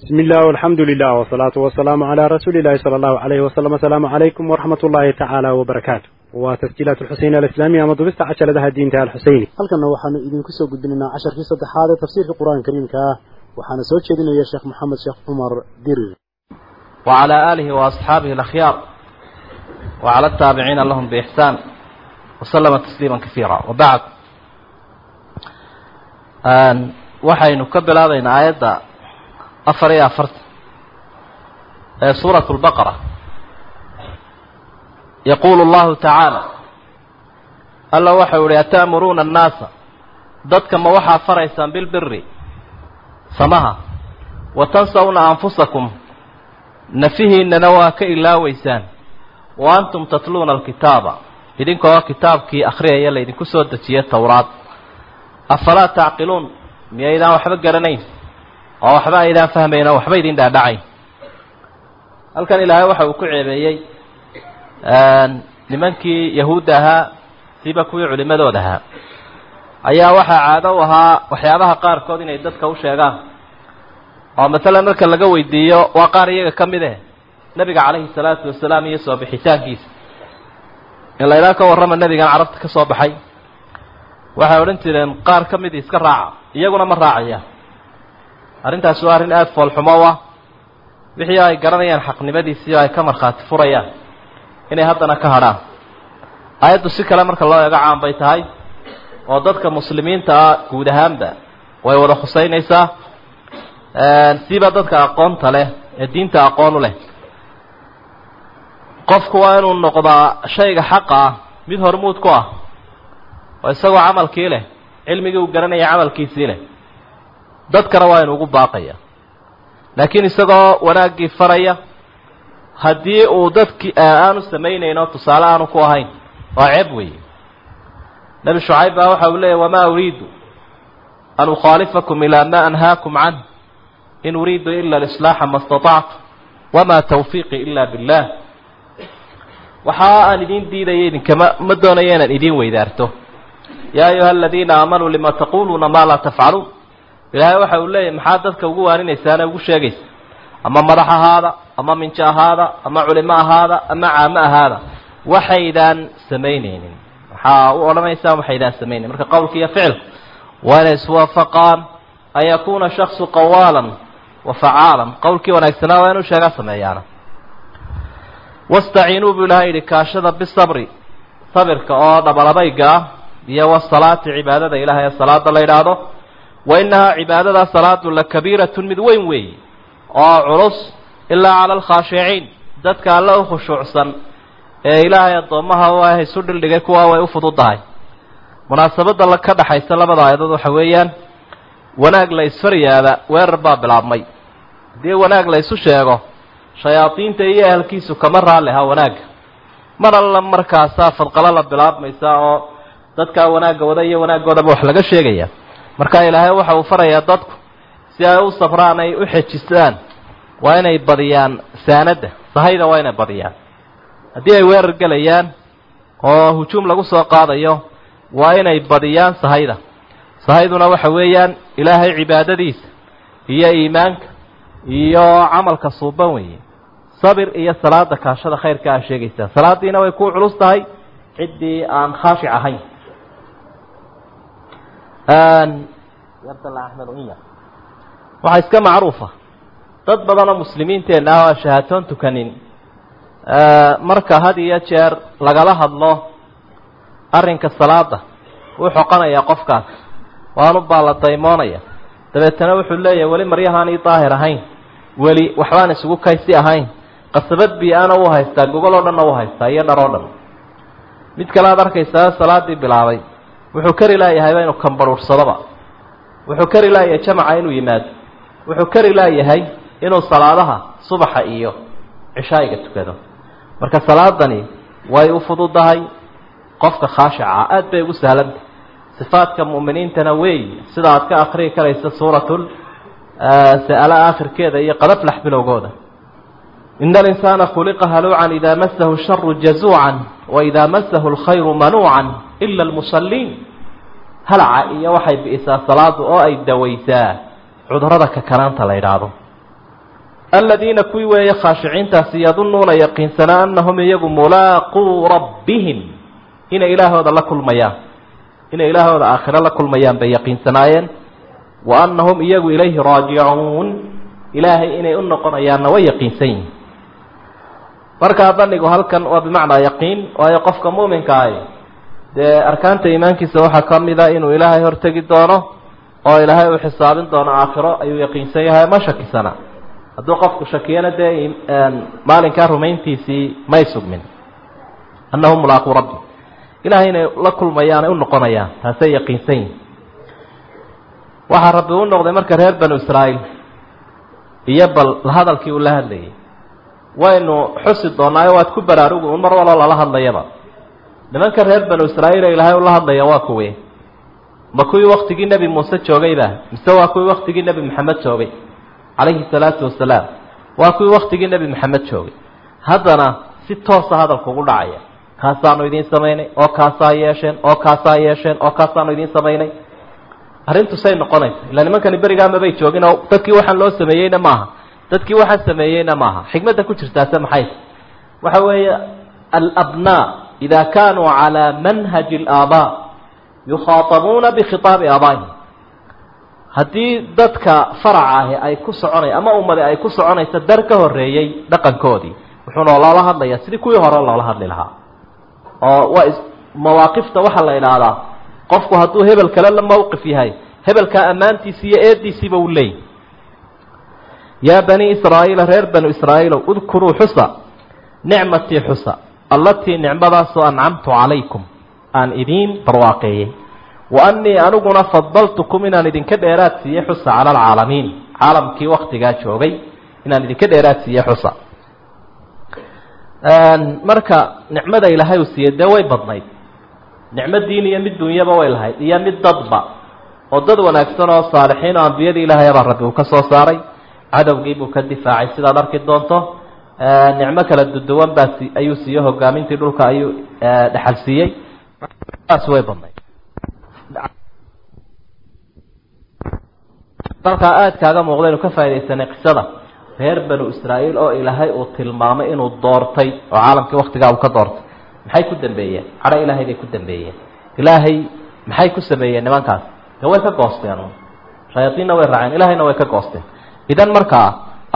bismi illah alxamdu lilah wsalaatu wasalaamu calaa rasuuli illahi sala allahu alayhi wasalam asalaamu calaykum waraxmat ullahi tacaala wabarakaatu waa tasjiilaat alxuseyn alislaamiya ama dubista casharadaha diinta alxuseyni halkanna waxaanu idinku soo gudbinaynaa casharkii saddexaad ee tafsiirka qur-aanka kariimka ah waxaana soo jeedinaya sheekh maxamed sheekh cumar dirir وعلى آله وأصحابه الأخيار وعلى التابعين لهم بإحسان وسلم تسليما كثيرا وبعد waxaynu ka bilaabaynaa aayadda afar iyo afartan ee suurat اlbaqara yaquulu llahu tacaala alla waxa waxau ihi ataamuruuna annaasa? Dadka ma waxaa faraysaan bilbiri samaha. Wa tansawna anfusakum. Nafihiinnana waa ka ilaawaysaan wa antum tatluuna alkitaaba. Idinkoo kitaabkii akhriyaya laydinku soo dejiya towraad afalaa tacqiluun? Miyaydaan waxba garanayn oo waxba aydaan fahmayn oo waxba idin dhaadhacayn halkan ilaahay waxa uu ku ceebeeyey nimankii yahuudda ahaa siba kuwii culimadooda ahaa. Ayaa waxaa caado u ahaa waxyaabaha qaarkood inay dadka u sheegaan. Oo masalan marka laga weydiiyo waa qaar iyaga ka mid eh. Nebiga calayhi salaatu wasalaam iyo soo bixitaankiisa. In la idhaha ka warrama nebigan carabta ka soo baxay. Waxay odhan jireen qaar ka midii iska raaca iyaguna ma raacayaan arrintaasi waa arrin aada foolxumo u ah. Wixii ay garanayaan xaqnimadiisii ay ka markhaati furayaan inay haddana ka hadhaan. Aayaddu si kale marka loo eego caan bay tahay oo dadka muslimiinta ah guud ahaanba way wada khuseynaysaa siiba dadka aqoonta leh ee diinta aqoon u leh. Qofku waa inuu noqdaa shayga xaqa ah mid hormuud ku ah oo isagoo camalkii leh cilmigii uu garanaya camalkiisii leh dadkana waa inu ugu baaqaya. Laakiin isagoo wanaaggii faraya haddii uu dadkii aanu samaynayn oo tusaale aanu ku ahayn waa ceeb weeye. Nebi shucayb baa waxa uu leeyahy wamaa uriidu an ukhaalifakum ilaa ma anhaakum canh in uriidu ila alislaaxa ma istatactu wamaa tawfiiqii ila billah. Waxa aan idiin diidaya idinkama ma doonayo inaan idiin weydaarto. Yaa ayuha aladiina aamanuu lima taquluuna maa laa tafcaluun ilaahay waxa uu leeyahy maxaa dadka ugu waaninaysaane ugu sheegaysa? Ama madax ahaada ama minjo ahaada ama culimo ahaada ama caamo ahaada. Waxaydaan samaynaynin. Waxaa u odhanaysaan? Waxaydaan samaynayn marka qowlka iyo ficilka waa inay iswaafaqaan an yakuuna shaksu qawaalan wa facaalan. Qowlkii wanaagsanaa waa inuu sheegaa sameeyaana. Wastaciinuu buu ilahay yidhi kaashada bisabri sabirka oo dhabalabayga ah iyo wasalaati cibaadada ilahay ee salaada la yidhaahdo wa innahaa cibaadadaa salaadu la kabiiratun mid weyn weeye oo culus ilaa cala alkhaashiciin dadka alle u khushuucsan ee ilaahay addoommaha waa isu dhildhigay kuwaa way u fududahay. Munaasabadda la ka dhaxaysa labada aayadood waxa weeyaan wanaag la isfaryaaba weerar baa bilaabmay. Haddii wanaag la isu sheego shayaadiinta iyo ehelkiisu kama raalli aha wanaagga mar alla markaasaa fadqalo la bilaabmaysa oo dadkaa wanaagga wada iyo wanaaggoodaba wax laga sheegaya marka ilaahay waxa uu farayaa dadku si ay u safraan ay u xejistaan waa inay badiyaan saanadda. Sahayda waa inay badiyaan. Haddii ay weerar gelayaan oo hujuum lagu soo qaadayo waa inay badiyaan sahayda. Sahayduna waxa weeyaan ilaahay cibaadadiisa iyo iimaanka iyo camalka suuban weeye. Sabir iyo salaada kaashada khayrka aa sheegaysaa. Salaadiina way ku culus tahay. Ciddii aan khaafic ahayn waxaa iska macruufa. Dad badanoo muslimiinteenna ah oo shahaatoon tukanin. Marka had iyo jeer lagala hadlo arrinka salaada wuu xoqanayaa qofkaas. Waanu baa la daymoonaya dabeetana wuxuu leeyahay weli maryahaan ii daahir ahayn. Weli waxbaan isugu kaysi ahayn. Qasabad bi-ana u haystaa gogol oo dhanna u haystaa iyo dhar oo dhan. Mid kale aad arkaysaa salaadii bilaabay wuxuu kari laayahay inuu kambarhuursadoba wuxuu kari laayahay jamaca inuu yimaado. Wuxuu kari laayahay inuu salaadaha subaxa iyo cishaayiga tukado. Marka salaadani way u fududahay qofka khaashica aada bay ugu sahlantah sifaadka mu'miniintana weey sida aad ka akriyi karaysa suuratul sa'ala aakhirkeeda iyo qadaflax bilowgooda ina alinsaana khuliqa haluucan idaa masahu sharu jazuucan wa idaa masahu alkhayru manuucan ila almusalliin halaca iyo waxay bi'isaa salaadu oo ay dawaysaa cudurrada kakanaanta la yidhaahdo aladiina kuwii weeye khaashiciintaasi yadunuuna yaqiinsanaa anahum iyagu mulaaquu rabbihim inay ilaahooda la kulmayaan inay ilaahooda aakhiro la kulmayaan bay yaqiinsanaayeen wa anahum iyagu ilayhi raajicuun ilaahay inay u noqonayaanna way yaqiinsan yihiin markaa danigu halkan waa bimacnaa yaqiin waayo qofka muuminka ahi dee arkaanta iimaankiisa waxaa ka mid a inuu ilaahay hortegi doono oo ilaahay uu xisaabin doono aakhiro ayuu yaqiinsan yahay ma shakisana. Hadduu qofku shakiyana dee maalinkaa rumayntiisii may sugmin. Annahum mulaaquu rabbi. Ilahay inay la kulmayaan ay u noqonayaan taasay yaqiinsan yihiin waxaa rabbi u noqday marka reer banu israa'iil iyo bal hadalkii uu la hadlayay waynu xusi doonaayo waad ku baraarugi un mar waloo lala hadlayaba. Nimanka reer banu israa'iil ee ilaahay ula hadlaya waa kuwe. Ma kuwii waktigii nebi muuse joogayba mise waa kuwii waktigii nebi maxamed joogay? Calayhi salaatu wasalaam waa kuwii waktigii nebi maxamed joogay. Haddana si toosa hadalku ugu dhacaya. Kaasaanu idiin samaynay oo kaasaa yeesheen oo kaasaa yeesheen oo kaasaanu idiin samaynay. Arrintu say noqonaysa ilaa nimankani berigaa mabay joogin oo dadkii waxaan loo sameeyeyna maaha dadkii waxaan sameeyeyna maaha. Xikmadda ku jirtaase maxay? Waxa weeye alabnaa ida kanuu calaa manhaji alaabaa yukhaatabuuna bikhitaabi aabaa'ihim haddii dadka faraca ahi ay ku soconay ama ummadi ay ku soconayso dar ka horreeyey dhaqankoodii. Wuxuuna loola hadlayaa sidii kuwii hore loola hadli lahaa. Oo waa mawaaqifta waxaa la idhaahdaa qofku hadduu hebel kale la mawqif yahay hebelkaa ammaantiisi iyo eediisiiba uu leeyay yaa bani israa'iila reer banu israa'iilow udkuruu xusa nicmatii xusa allatii nicmadaasoo ancamtu calaykum aan idiin barwaaqeeyey. Wa annii aniguna fadaltukum inaan idinka dheeraad siiye xusa cala alcaalamiin caalamkii waktigaa joogay inaan idinka dheeraad siiye xusa. Marka nicmada ilaahay uu siiyey dee way badnayd. Nicmo diin iyo mid dunyaba way lahayd iyo mid dadba oo dad wanaagsan oo saalixiin oo ambiyadii ilaahay abaa rabbi uu ka soo saaray cadowgii buu ka difaacay. Sidaad arki doonto nicmo kala duduwan baa si ayuu siiye hogaamintii dhulka ayuu dhexal siiyey. Taas way badnayd. Dalkaa aada kaaga muuqda inu ka faa'idaysanay qisada. Reer banu israa'iil oo ilaahay uu tilmaamay inuu doortay oo caalamkii waktigaa uu ka doortay. Maxay ku dambeeyeen? Cadho ilaahay bay ku dambeeyeen. Ilaahay maxay ku sameeyeen nimankaas? De way ka goosteen. Shayaadiinna way raaceen. Ilaahayna way ka goosteen idan markaa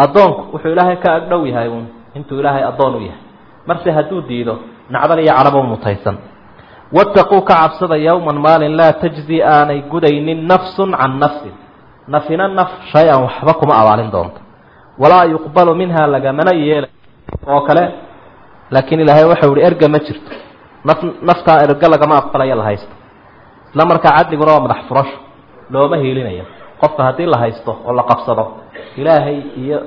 addoonku wuxuu ilaahay ka agdhow yahay uun. Intuu ilaahay addoon u yahay. Marse hadduu diido nacdan iyo cadhaba mutaysan. Wattaquu ka cabsada yowman maalin laa tajzi aanay gudaynin nafsun can nafsin. Nafina naf shay-an waxba kuma abaalin doonto. Walaa yuqbalu minha lagamana yeelay. Oo kale laakiin ilaahay waxau ihi erga ma jirto. Naf naftaa erga lagama aqbalayo la haysto. Isla markaa cadliguna waa madax furasho. Looma hiilinayo qofka haddii la haysto oo la qabsado ilaahay iyo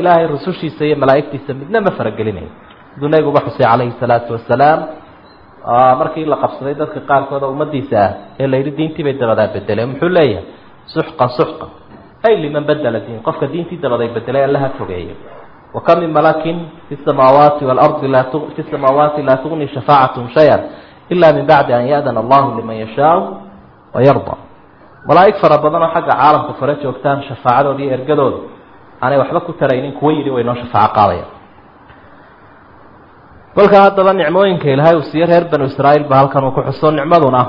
ilaahay rusushiisa iyo malaa'igtiisa midna ma faragelinayo. Siduu nabiguba xusay calayhi salaatu wasalaam markii la qabsaday dadka qaarkood oo ummadiisa ah ee la yidhi diintii bay dabadaa bedeleen muxuu leeyahay suxqan suxqan ay liman badela diin qofka diintii dabaday bedelay allaha fogeeyo. Wakam min malakin fi samaawaati waalardi laa fi samaawaati laa tugni shafaacatum shay-an ila min bacdi an ya'dana allahu liman yashaau wayarda malaa'ig fara badan oo xagga caalamka fare joogtaan shafaacadooda iyo ergadooda aanay waxba ku taraynin kuwa yidhi way noo shafaaco qaadaya kolkaa haddaba nicmooyinka ilaahay uu siiye reer banu israa'iil ba halkan uu ku xuso. Nicmaduna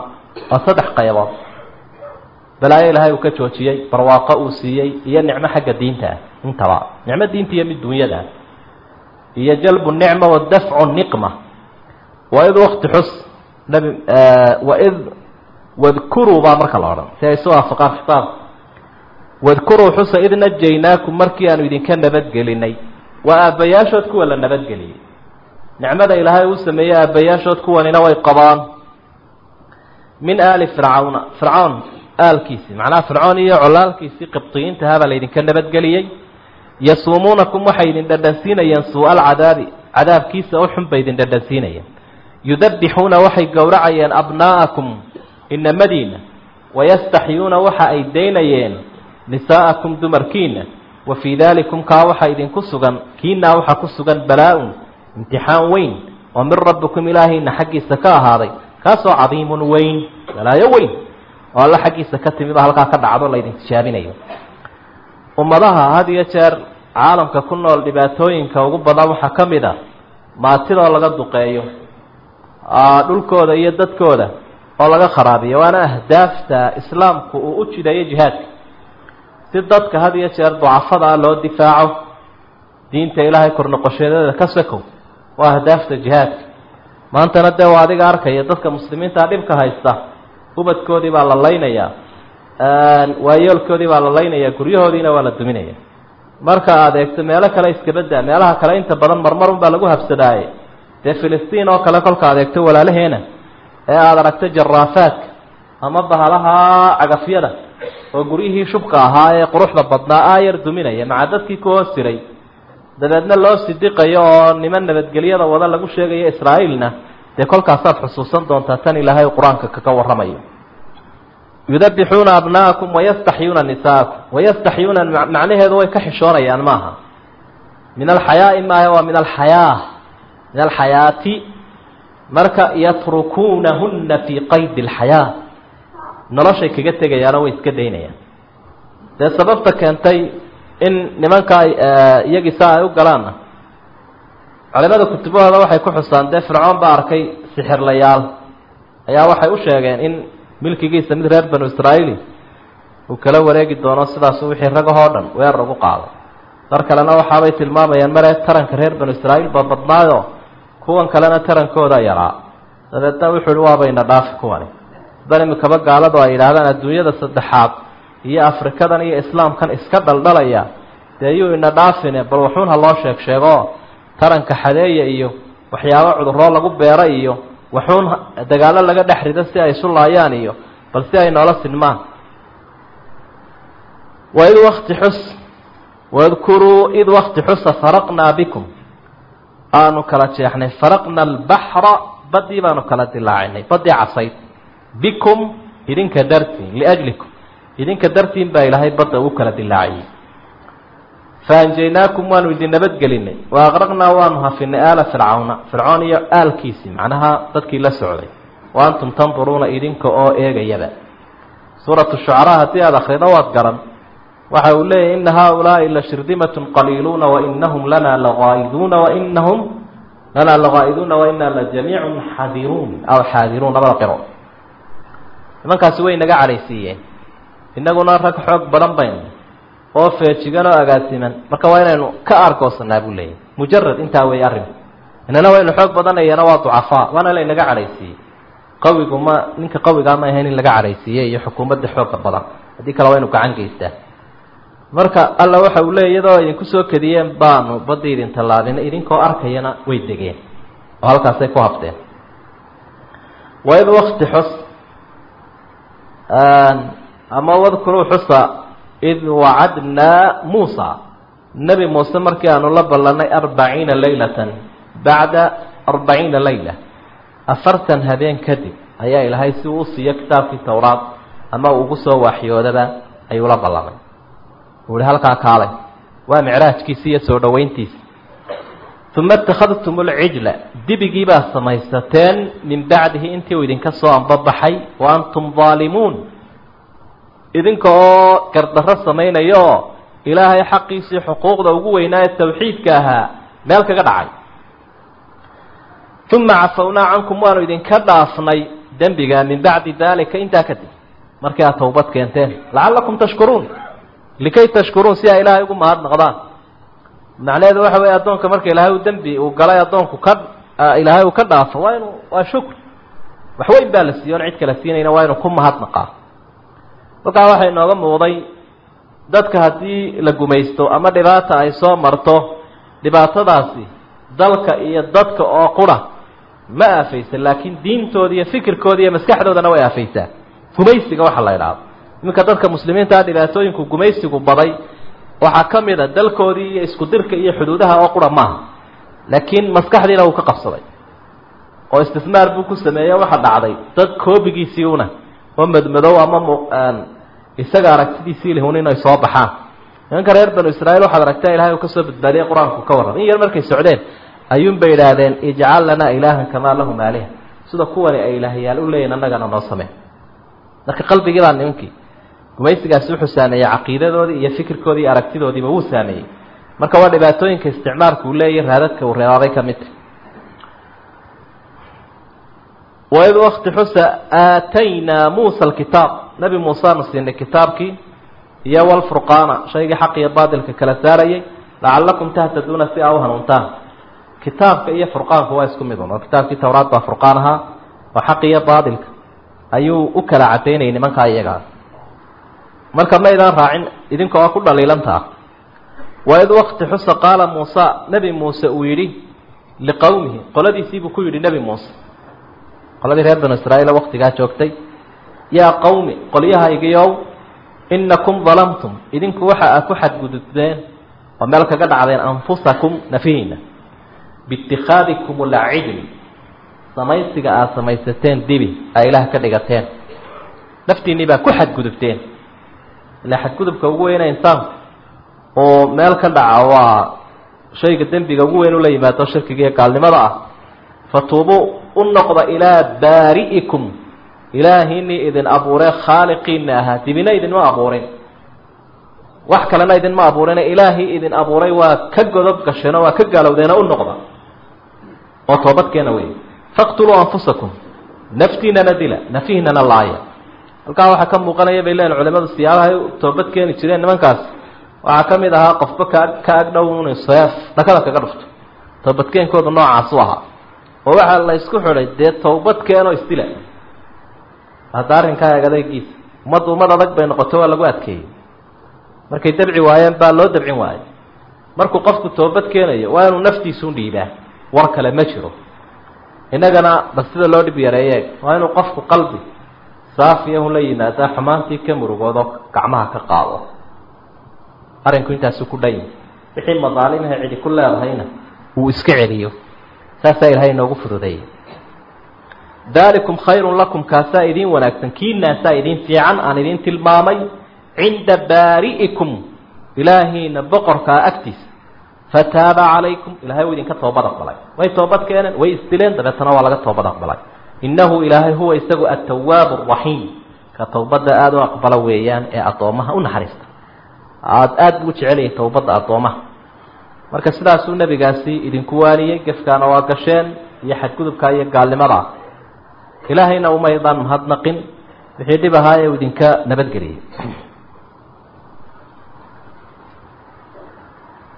waa saddex qaybood. Balaayo ilaahay uu ka joojiyey barwaaqo uu siiyey iyo nicmo xagga diinta ah intaba. Nicmo diinta iyo mid dunyada ah. Iyo jalbu nicma wa dafcu niqma. Waid wakti xus nabi waid wadkuruu baa marka la odhan. Si ay isu waafaqaan khitaabka wadkuruu xusa id najaynaakum markii aanu idinka nabadgelinay. Waa aabbayaashood kuwa la nabadgeliyey. Nicmada ilaahay uu sameeyey aabbayaashood kuwanina way qabaan. Min aali fircawna fircawn aalkiisii macnaha fircoon iyo colaalkiisii qibdiyiintahaa baa laydinka nabadgeliyey. Yasuumuunakum waxay idin dhadhansiinayeen suu alcadaabi cadaabkiisa u xun bay idin dhadhansiinayeen yudabbixuuna waxay gowracayeen abnaa'akum inamadiina wayastaxyuuna waxa ay daynayeen nisaa'akum dumarkiina wa fii daalikum kaa waxaa idinku sugan kiinaa waxaa ku sugan balaa-un imtixaan weyn oo min rabbikum ilaahiina xaggiisa ka ahaaday kaasoo cadiimun weyn balaayo weyn oo alla xaggiisa ka timi ba halkaa ka dhacdo laydin tijaabinayo. Ummadaha had iyo jeer caalamka ku nool dhibaatooyinka ugu badan waxaa ka mid a maatidoo laga duqeeyo dhulkooda iyo dadkooda oo laga kharaabiyo. Waana ahdaafta islaamku uu u jidayo jihaadka. Si dadka had iyo jeer ducafada ah loo difaaco diinta ilaahay kornoqoshadeeda ka sakow waa ahdaafta jihaadka. Maantana dee waa adiga arkaya dadka muslimiinta dhibka haysta. Ubadkoodii baa la laynayaa. Waayoolkoodii baa la laynayaa. Guryahoodiina waa la duminaya marka aad eegto meelo kale iskabadda meelaha kale inta badan marmar unbaa lagu habsadaaye dee filistiin oo kale kolka ad eegto walaalaheena ee aada aragto jaraafaadka ama bahalaha cagafyada oo guryihii shubka ahaa ee quruxda badnaa aayar duminaya maca dadkii ku hoos jiray. Dabeedna loo sidiqayo oo niman nabadgelyada wada lagu sheegayo israa'iilna dee kolkaasaad xusuusan doontaa tan ilaahay qur'aanka kaga warramayo. Yudabixuuna abna'akum wayastaxyuuna nisa'akum. Wayastaxyuuna macnaheedu way ka xishoonayaan maaha. Min alxayaa'i maaha waa min alxayaa min alxayaati marka yatrukuunahunna fii qaydi alxayaa noloshay kaga tegayaanoo way iska daynayaan. Dee sababta keentay in nimankaa iyagii saa ay u galaanna? Culimada kutubahooda waxay ku xusaan dee fircoon baa arkay sixirlayaal. Ayaa waxay u sheegeen in milkigiisa mid reer banu israa'iili uu kala wareegi doono sidaasu wixii ragahoo dhan weerar ugu qaaday dar kalena waxaabay tilmaamayaan mare taranka reer banu israa'iil baa badnaayo kuwan kalena tarankooda yaraa. Dabeedna wuxuu uhi waabayna dhaafi kuwani. Dan imikaba gaaladu ay yidhaahdaan adduunyada saddexaad iyo afrikadan iyo islaamkan iska dhaldhalaya dee yuu ina dhaafine bal waxuun loo sheeg sheego. Taranka xadeeya iyo waxyaabo cuduroo lagu beero iyo waxuun dagaallo laga dhex rido si ay isu laayaan iyo bal si ay noola sinmaan. Waid wakti xus wadkuruu id wakti xusa faraqnaa bikum aanu kala jeexnay faraqna albaxra baddii baanu kala dilaacinay baddii casayd. Bikum idinka dartiin liajlikum. Idinka dartiin baa ilaahay badda uu kala dilaaciyey faanjaynaakum waanu idin nabadgelinay. Wa aqraqnaa waanu hafinay aala fircawna. Fircoon iyo aalkiisii macnaha dadkii la socday. Wa antum tanduruuna idinka oo eegayaba suuratu shucaraa haddii aada akhrido waad garan waxa uu leeyahy ina haaulaai la shirdimatun qaliiluuna wainahum lana lagaa'iduuna wainahum lana lagaa'iduuna wainaa la jamiicun xadiruun. Aw xaadiruun labada qiro nimankaasi way naga cadhaysiiyeen. Innaguna rag xoog badan baynu. Oo feejigan oo agaasiman. Marka waa inaynu ka aargoosanaa buu leeyahy mujarad intaa weeye arrinku inana waynu xoog badanayana waa ducafaa. Waana laynaga cadhaysiiyey qawigu ma ninka qawigaa ma ahayn in laga cadhaysiiyey iyo xukuumadda xooga badan. Haddii kale waa inu gacan geystaa marka alla waxa uu leeyay iyadoo idinku soo kediyeen baanu baddi idin tallaabina idinkoo arkayana way degeen. Oo halkaasay ku hafteen. Waid wakti xus ama wadkuruu xusa id wacadnaa muusa. Nebi muuse markii aanu la ballanay arbaciina laylatan bacda arbaciina layla. Afartan habeen kadib ayaa ilaahay si uu u siiyo kitaabkii towraad ama ugu soo waaxyoodaba ayuu la ballamay uu halkaa kaalay. Waa micraajkiisi iyo soo dhowayntiisi uma ittakhadtum alcijla dibigii baa samaysateen min bacdihi intii uu idinka soo ambabaxay wa antum daalimuun idinka oo gardarro samaynaya oo ilaahay xaqiisii xuquuqda ugu weynaa ee tawxiidka ahaa meel kaga dhacay. Uma cafawnaa cankum waanu idinka dhaafnay dembiga min bacdi daalika intaa kadib markii aad towbad keenteen. Lacallakum tashkuruun likay tashkuruun si ay ilaahay ugu mahadnaqdaan macnaheedu waxa weeye addoonka marka ilaahay u dembi uu galay addoonku ka ilaahay uu ka dhaafo waa inu waa shukr wax weyn baa la siiye on cid kala siinayna waa inu ku mahadnaqaa halkaa waxaa inooga muuqday dadka haddii la gumaysto ama dhibaata ay soo marto dhibaatadaasi dalka iyo dadka oo qura ma aafaysa laakiin diintooda iyo fikirkooda iyo maskaxdoodana way aafaysaa gumaysiga waxa la idhaahdo iminka dadka muslimiintaa dhibaatooyinku gumaysigu baday waxaa ka mid a dalkoodii iyo isku dirka iyo xuduudaha oo qura maaha. Laakiin maskaxdiina uu ka qabsaday. Oo istismaar buu ku sameeye waxa dhacday. Dad koobigiisii una oo madmadow ama mu isaga aragtidiisii lihun inay soo baxaan. Nimanka reer banu israa'iil waxaad aragtaa ilahay uu ka soo qur'aanku ka warram in yar markay socdeen ayuunbay idhaahdeen ijcal lanaa ilaahan kamaa lahum aaliha. Sida kuwani ay ilaahyaal u leeyihiin annagana noo sameen marka qalbigii baa nimankii gumaysigaasi wuxuu saameeyey caqiidadoodii iyo fikirkoodii iyo aragtidoodiiba wuu saameeyey marka waa dhibaatooyinka isticmaalka uu leeyahy raadadka uu reebaaday ka mid. Waid wakti xusa aataynaa muusa alkitaab. Nebi muuseanu siinay kitaabkii iyo walfurqaana shaygii xaq iyo baadilka kala saarayay lacallakum tahtaduuna si aa u hanuuntaan. Kitaabka iyo furqaanku waa isku mid un oo kitaabkii towraad baa furqaan ahaa oo xaq iyo baadilka ayuu u kala cadaynayay nimankaa iyagaa marka maydaan raacin idinka oo ku dhaliilantaa. Waid wakti xusa qaala muusa nebi muuse uu yidhi liqowmihi qoladiisiibuu ku yidhi nebi muuse. Qoladii reer banu israa'iil waktigaa joogtay yaa qowmi qolyahaygiiow inakum dalamtum idinku waxa aad ku xadgudubteen oo meel kaga dhacdeen anfusakum nafihiina biitikhaadikum alcidl samaysiga aada samaysateen dibi aa ilaah ka dhigateen. Naftiinnii baa ku xadgudubteen ilaa xadgudubka ugu weyna insaanku oo meel ka dhaca waa shayga dembiga ugu weyn ula yimaado shirkiga gaalnimada ah. Fatuubuu u noqda ilaa baari'ikum. Ilaahiinii idin abuuree khaaliqiina ahaa. Dibina idinma abuurin. Wax kalena idinma abuurine ilaahii idin abuuray waa ka godob gasheen waa ka gaalowdeena u noqda. Oo toobadkeena wey faqtuluu anfusakum. Naftiinana dila. Nafihinana laaya halkaa waxaa ka muuqanaya bay leeyihiin culimadu siyaabahay toobad keeni jireen nimankaas. Waxaa ka mid ahaa qofba ka ka agdhow inu seef dhakada kaga dhufto. Toobadkeenkooda noocaasu ahaa. Oo waxaa la isku xidhay dee towbadkeenoo isdila hadda arrinkaa eeg adaygiisa ummaddu ummad adag bay noqotay waa lagu adkeeyey. Markay dabci waayeen baa loo dabcin waayey. Markuu qofku toobad keenayo waa inuu naftiisuun dhiibaa. War kale ma jiro. Innagana bal sida loo dhib yareeye waa inuu qofku qalbi saafiyahun la yimaadaa xumaantii ka murugoodo gacmaha ka qaado. Arrinku intaasu ku dhan yahi wixii madaalimaha cidi ku leedahayna uu iska celiyo. Saasaa ilahay inoogu fududeeyay daalikum khayrun lakum kaasaa idiin wanaagsan. Kiinaasaa idiin fiican aan idiin tilmaamay? Cinda baari'ikum ilaahiina boqorkaa agtiisa fataaba calaykum. Ilahay uu idinka toobad aqbalay. Way toobad keeneen way isdileen dabeetana waa laga toobad aqbalay innahu ilaahay huwa isagu atawaabu araxiim ka towbadda aada u aqbala weeyaan ee addoomaha u naxariista aada aada buu jecelyahay towbadda addoomaha marka sidaasuu nebigaasi idinku waaniyey gefkaana waa gasheen iyo xadgudubka iyo gaalnimadaa ilaahayna umaydaan mahadnaqin wixii dhib ahaa ee uu idinka nabadgeliyey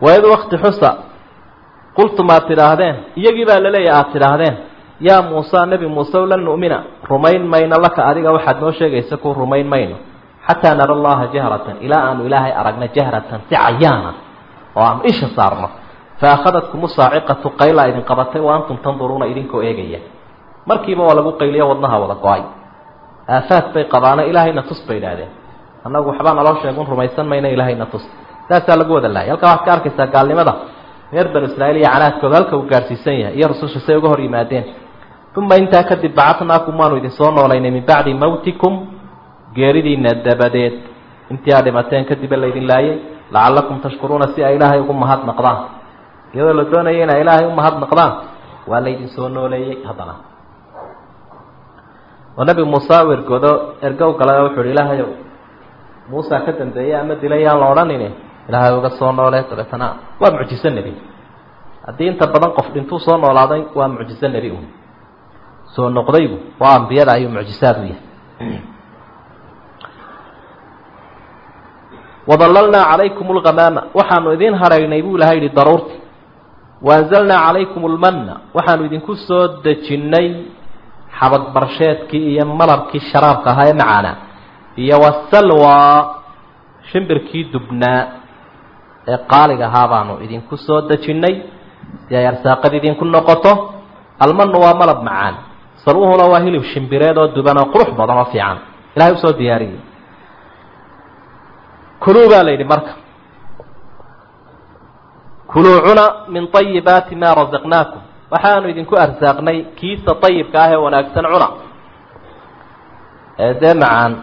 waid wakti xusa qultum aad tidhaahdeen iyagii baa laleeyahy aada tidhaahdeen yaa muusa nebi muuse lan nu'mina. Rumayn mayno laka adiga waxaad noo sheegaysa ku rumayn mayno. Xataa nara allaha jahratan ilaa aanu ilaahay aragna jahratan si cayaana oo aanu isha saarno. Fa akhadatkum usaaciqatu qaylaa idin qabatay wa antum tanduruuna idinkoo eegaya. Markiiba waa lagu qayliyo wadnaha wada go'ay. Aafaad bay qabaana ilaahayna tus bay idhaahdeen. Annagu waxbaa naloo sheegun rumaysan mayno ilaahayna tus. Saasaa lagu wada laayay halkaa waxaad ka arkaysaa gaalnimada reer banu israa'iil iyo canaadkooda halka uu gaadhsiisan yahay iyo rususha say uga hor yimaadeen uma intaa kadib bacadnaakum waanu idin soo noolaynay min bacdi mawtikum geeridiina dabadeed intii aad dhimateen kadiba laydin laayay lacallakum tashkuruuna si ay ilaahay ugu mahadnaqdaan iyadoo la doonaya inay ilaahay u mahadnaqdaan waa laydin soo nooleeyey haddana oo nabi muuse u ergoodo ergo u galay oo wuxu uhi ilaahayow muusa ka dambeeyey ama dilay yaan la odhanini ilaahay uga soo noolee dabeetana waa mucjiso nebi haddii inta badan qof dhintuu soo noolaaday waa mucjiso nebi un soo noqdaygu waa ambiyada ayuu mucjisaad u yahay. Wadallalnaa calaykum alghamaama waxaanu idiin haraynay buu ilahay yihi daruurti waanzalnaa calaykum almanna waxaanu idinku soo dejinnay xabad barsheedkii iyo malabkii sharaabka ahaa ee macaana iyo wasalwa shimbirkii dubnaa ee qaaliga ahaa baanu idinku soo dejinnay si ay arsaaqad idinku noqoto almanu waa malab macaan salwuhuna waa hilib shimbireed oo duban oo qurux badan oo fiican. Ilahay u soo diyaariyey. Kuluu baa la yidhi marka. Kuluu cuna min ayibaati maa rasaqnaakum waxaanu idinku arsaaqnay kiisa ayibka ah ee wanaagsan cuna. Ee dee macaan.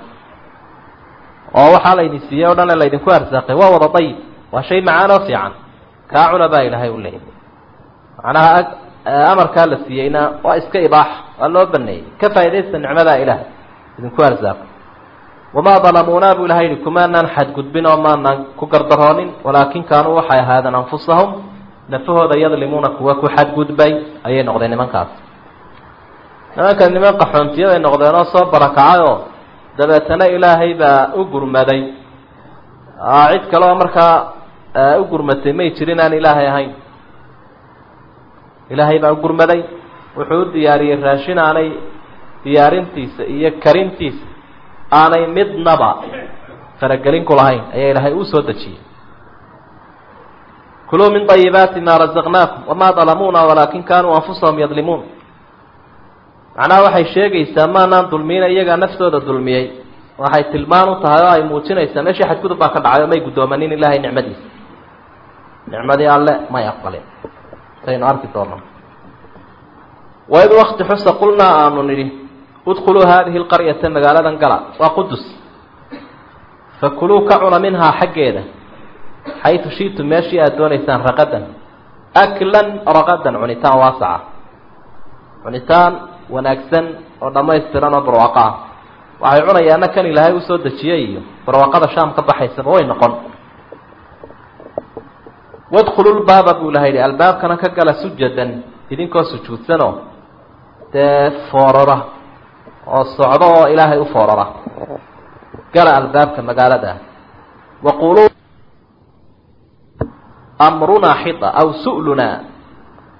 Oo waxaa laydin siiyey o dhan laydinku arsaaqay. Waa wada ayib waa shay macaan oo fiican. Kaa cuna baa ilaahay u leeyay macnaha amarkaa la siiyeyna waa iska ibaaxa waa loo baneeyey ka faaidaysta nicmadaa ilaahay idinku arsaaqo wamaa dalamuunaa buu ilahay yihi kumaanaan xadgudbin oo maanaan ku gardaroonin walaakin kaanuu waxay ahaadeen anfusahum. Nafahooda yadlimuuna kuwa ku xadgudbay ayay noqdeen nimankaas. Nimanka niman qaxoontiyaday noqdeen oo soo barakacay oo dabeetana ilaahay baa u gurmaday. Cid kale oo markaa u gurmatay may jirin aan ilaahay ahayn. Ilaahay baa u gurmaday wuxuu u diyaariyey raashin aanay diyaarintiisa iyo karintiisa aanay midnaba faragelin ku lahayn ayaa ilaahay uu soo dejiyey. Kuluu min طayibaati ma razaqnaakum wamaa dalamuuna walaakin kaanuu anfusahum yadlimuun. Macnaha waxay sheegaysaa maanaan dulmiyina iyagaa naftooda dulmiyey. Waxay tilmaan u tahay oo ay muujinaysaa meeshii xadgudub baa ka dhacay oo may guddoomanin ilaahay nicmadiisa. Nicmadii alle may aqbalin. Saynu arki doonaa waid wakti xusa qulnaa aanu nidhi udkuluu haadihi lqaryata magaaladan gala waa qudus fakuluu ka cuna minhaa xaggeeda xaytu shiitum meeshii aada doonaysaan raqadan. Aklan raqadan cunitaan waasaca. Cunitaan wanaagsan oo dhammaystiran oo barwaaqo ah waxay cunayaana kan ilaahay u soo dejiyey iyo barwaaqada shaam ka baxaysaba way noqon. Wadkhulu lbaaba buu ilaha yidhi albaabkana ka gala sujadan idinkoo sujuudsanoo dee foorara oo socdo oo ilaahay u foorara. Gala albaabka magaalada. Waquluu amrunaa xita aw su'lunaa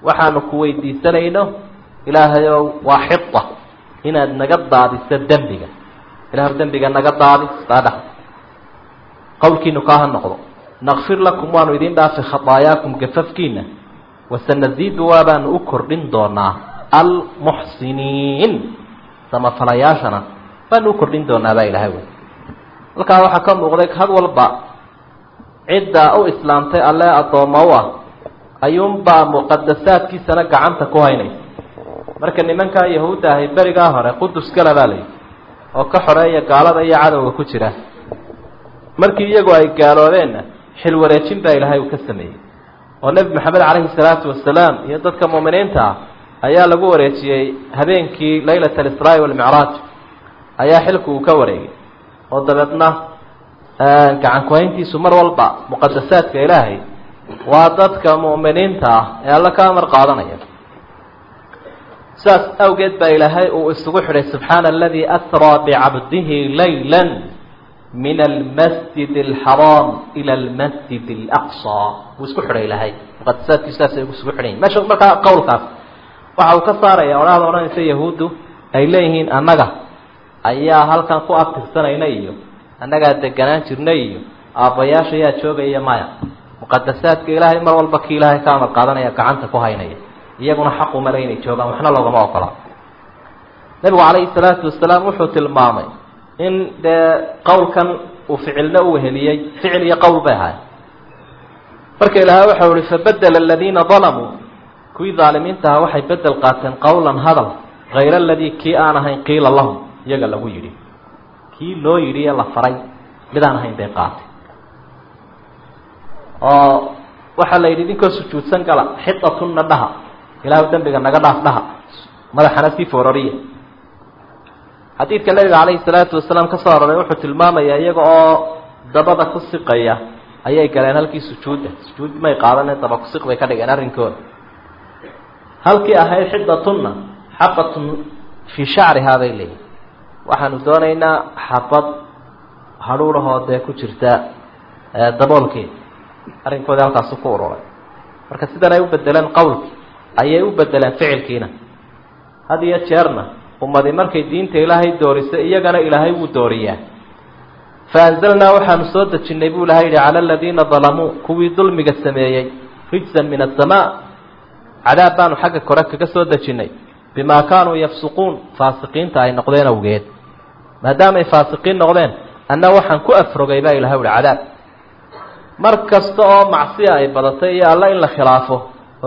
waxaanu ku weydiisanayno ilaahayow waa xita inaad naga daadiso dembiga. Ilahay dembiga naga daadi daadha qowlkiinu kaa ha noqdo. Nakfir lakum waanu idin dhaafi khadaayaakum gafafkiina wasanasiidu waabaanu u kordhin doonaa almuxsiniin samafalayaashana. Baanu u kordhin doonaa baa ilahay wey halkaa waxaa ka muuqday had walba cidda u islaamtay alle addoomma u ah ayuunbaa muqadasaadkiisana gacanta ku haynaysa. Marka nimankaa yahuudda ahay berigaa hore qudus gala baa layidhi oo ka xoreeya gaalada iyo cadowga ku jira. Markii iyagu ay gaaloobeenna xil wareejin baa ilaahay uu ka sameeyey. Oo nebi maxamed calayhi salaatu wasalaam iyo dadka muuminiinta ah ayaa lagu wareejiyey habeenkii laylat alisraa'i walmicraaj ayaa xilku uu ka wareegay. Oo dabeedna gacan ku-hayntiisu mar walba muqadasaadka ilaahay waa dadka mu'miniinta ah ee alla ka amar qaadanaya. Saas awgeed baa ilaahay uu isugu xidhay subxaana aladii asraa bicabdihi layla min almasjid alxaraam ila almasjid alaqsa. Wuu isku xidhay ilaahay. Muqadasaadkiisu saasay isugu xidhan meesha markaa qowlkaas waxa uu ka saaraya odhahda odhanaysa yahuuddu ay leeyihiin annaga. Ayaa halkan ku abtirsanayna iyo annagaa deganaan jirnay iyo aabbayaasha yaa joogaya maya. Muqadasaadka ilaahay mar walba kii ilaahay ka amar qaadanaya gacanta ku haynaya. Iyaguna xaqu male inay joogaan waxna loogama ogola. Nebigu calayhi salaatu wasalaam wuxuu tilmaamay in dee qowlkan uu ficilna u weheliyey ficil iyo qowl bay ahaay marka ilaahay waxau ihi fabadela aladiina dalamuu kuwii daalimiinta aha waxay bedel qaateen qowlan hadal hayra aladii kii aan ahayn qiila lahum iyaga lagu yidhi. Kii loo yidhi ee la faray midaan ahayn bay qaatay oo waxaa la yidhi idinkoo sujuudsan gala xidatunna dhaha ilaahu dembiga naga dhaaf dhaha madaxana sii foorariya xadiidka nabiga calayhi salaatu wasalaam ka soo aroray wuxuu tilmaamayaa iyaga oo dabada ku siqaya ayay galeen halkii sujuudda. Sujuud may qaadane daba kusiq bay ka dhigeen arrinkooda halkii ahayd xidatunna xaqatun fii shacrihaa bay leeyihiin waxaanu doonaynaa xabad hadhuurahoo dee ku jirta daboolkeeda arrinkoodii halkaasu ku ururay marka sidan ay u bedeleen qowlkii ayay u bedeleen ficilkiina. Had iyo jeerna ummadi markay diinta ilaahay dooriso iyagana ilaahay wuu dooriyaa. Fa anzalnaa waxaanu soo dejinnay buu ilahay yihi cala aladiina dalamuu kuwii dulmiga sameeyey rijsan min asamaa cadaab baanu xagga kore kaga soo dejinnay bimaa kaanuu yafsuquun faasiqiinta ay noqdeen awgeed. Maadaamay faasiqiin noqdeen anna waxaan ku afrogay baa ilahay uhi cadaab. Mar kasta oo macsiya ay badatay iyo alla in la khilaafo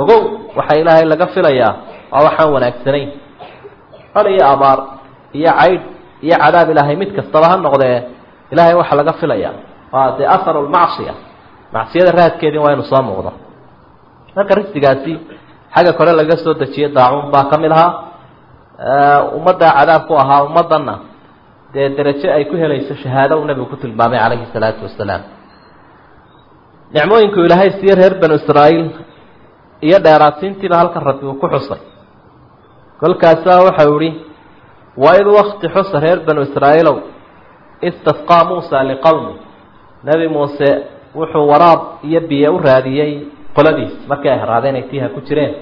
ogow waxaa ilaahay laga filayaa waa waxaan wanaagsanayn. Hal iyo abaar iyo caydh iyo cadaab ilaahay mid kastaba ha noqdee ilaahay waxaa laga filayaa. Waa dee aharu lmacsiya macsiyada raadkeedii waa inu soo muuqdo. Marka risdigaasi xagga kore laga soo dejiyey daacuun baa ka mid ahaa ummaddaa cadaab ku ahaa ummaddanna. Dee derajo ay ku helayso shahaado uu nebigu ku tilmaamay calayhi salaatu wasalaam. Nicmooyinku ilaahay siiye reer banu israa'iil iyo dheeraadsiintiiba halkan rabbi uu ku xusay. Kolkaasaa waxau ihi waid wakti xusa reer banu israa'iilow istasqaa muusa liqowmi nebi muuse wuxuu waraab iyo biyo u raadiyey qoladiis markii ay haraadeen ay tiiha ku jireen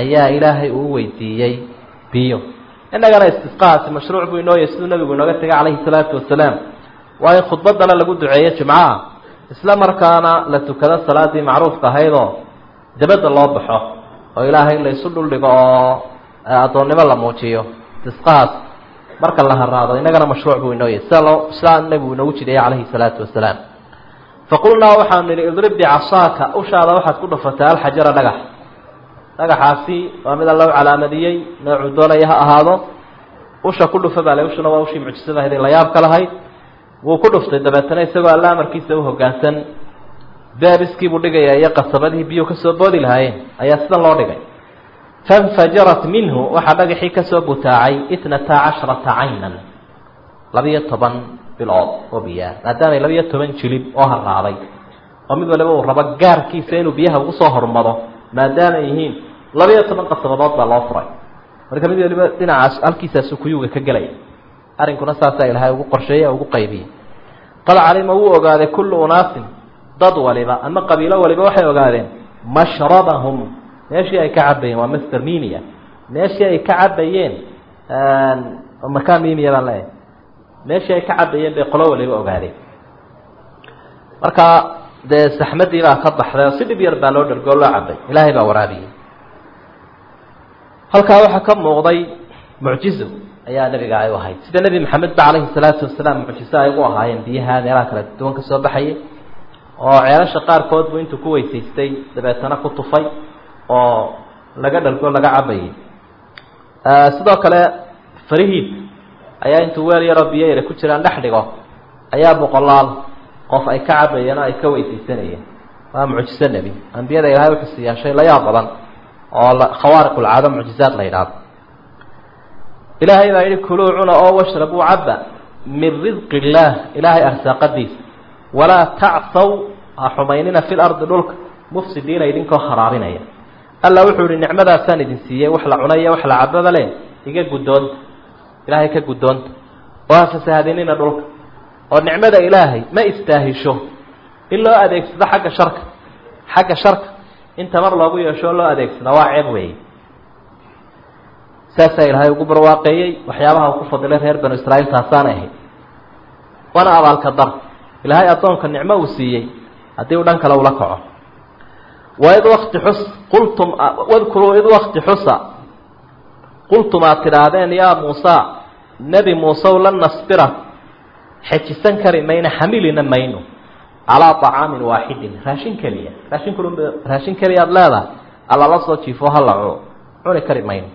ayaa ilaahay uu weydiiyey biyo. Innagana istisqahaasi mashruuc buu inooyahy siduu nebigu inooga tegay calayhi salaatu wasalaam. Waa in khudbaddana lagu duceeyo jimcaha isla markaana la tukado salaadii macruufka ahaydoo dabadda loo baxo oo ilaahay la isu dhuldhigo oo addoonnimo la muujiyo. Istisqahaas marka la haraado innagana mashruuc buu inoo yahy sida loo sidaa nebigu inoogu jideeyey calayhi salaatu wasalaam faqulnaa waxaanu nidhi idrib bicasaaka ushaada waxaad ku dhufataa alxajara dhagax. Dhagaxaasi waa mid alla u calaamadiyey noocuu doonaya ha ahaado. Usha ku dhufa baa le ushuna waa ushii mucjisada ahayd ee la yaabka lahayd. Wuu ku dhuftay dabeetana isagoo alla amarkiisa u hoggaansan beebiskiibuu dhigaya iyo qasabadihii biyuu ka soo boodi lahaayeen. Ayaa sidan loo dhigay. Fainfajarat minhu waxaa dhagaxii ka soo butaacay itnata casharata caynan labiyo toban bilood oo biyaa maadaamay labiyo toban jilib oo haraaday oo mid waliba uu rabo gaarkiisa inuu biyaha ugu soo hormado maadaamay yihiin labiyo toban qasabadood baa loo furay. Marka mid waliba dhinacaas halkiisaasu kuyuga ka gelaya arrinkuna saasaa ilaahay ugu qorsheeyey ugu qaybiyey. Qad calima wuu ogaaday kullu unaasin dad waliba ama qabiilo waliba waxay ogaadeen mashrabahum meeshii ay ka cabayeen waa master mimia. Meeshii ay ka cabayeen makaan mimia baan leeyahay meeshii ay ka cabayeen bay qolo waliba ogaadeen marka dee saxmadii baa ka baxday oo si dhib yar baa loo dhargoo loo cabay ilaahay baa waraabiyey. Halkaa waxaa ka muuqday mucjizo ayaa nabiga ay u ahayd. Sida nebi maxamed ba calayhi salaatu wasalaam mucjiso ay ugu ahaayeen biyaha meelaha kala duwan ka soo baxayay oo ceelasha qaarkood buu intuu ku weysaystay dabeetana ku tufay oo laga dhalgo laga cabayay sidoo kale farihiid ayaa intuu weel yaroo biyo yara ku jiraan dhex dhigo. Ayaa boqolaal qof ay ka cabayeen oo ay ka weysaysanayeen waa mucjiso nebi. Ambiyada ilaahay wuxuu siiyaa shay la yaab badan oo khawaariqulcaado mucjizaad la yidhaahdo. Ilaahay baa yidhi kuluu cuna oo washrabuu cabba min risqi illaah ilaahay arsaaqadiisa walaa tacsaw ha xumaynina fi lardi dhulka. Mufsidiina idinkoo haraabinaya alla wuxuu yihi nicmadaasaan idin siiyey wax la cunaya wax la cababa le iga guddoonta ilaahay ka guddoonta oo ha fasahaadinina dhulka. Oo nicmada ilaahay ma istaahisho in loo adeegsado xagga sharka. Xagga sharka. In tamar loogu yeesho oo loo adeegsada waa ceeb weeye. Saasaa ilaahay ugu barwaaqeeyey waxyaabaha uu ku fadilay reer banu israa'iil taasaanay ahayd waana abaalka dar. Ilaahay addoonka nicmo uu siiyey. Haddii uu dhan kale ula kaco. Waid wakti xus qultum wadkuruu id wakti xusa qultum aad tidhaahdeen yaa muusa nebi muusew lan nasbira. Xejisan kari mayno xamilina mayno calaa طacaamin waaxidin. Raashin keliya. Raashin kl raashin keliya aada leedahay. Alla la soo jiifo hala cuno cuni kari mayno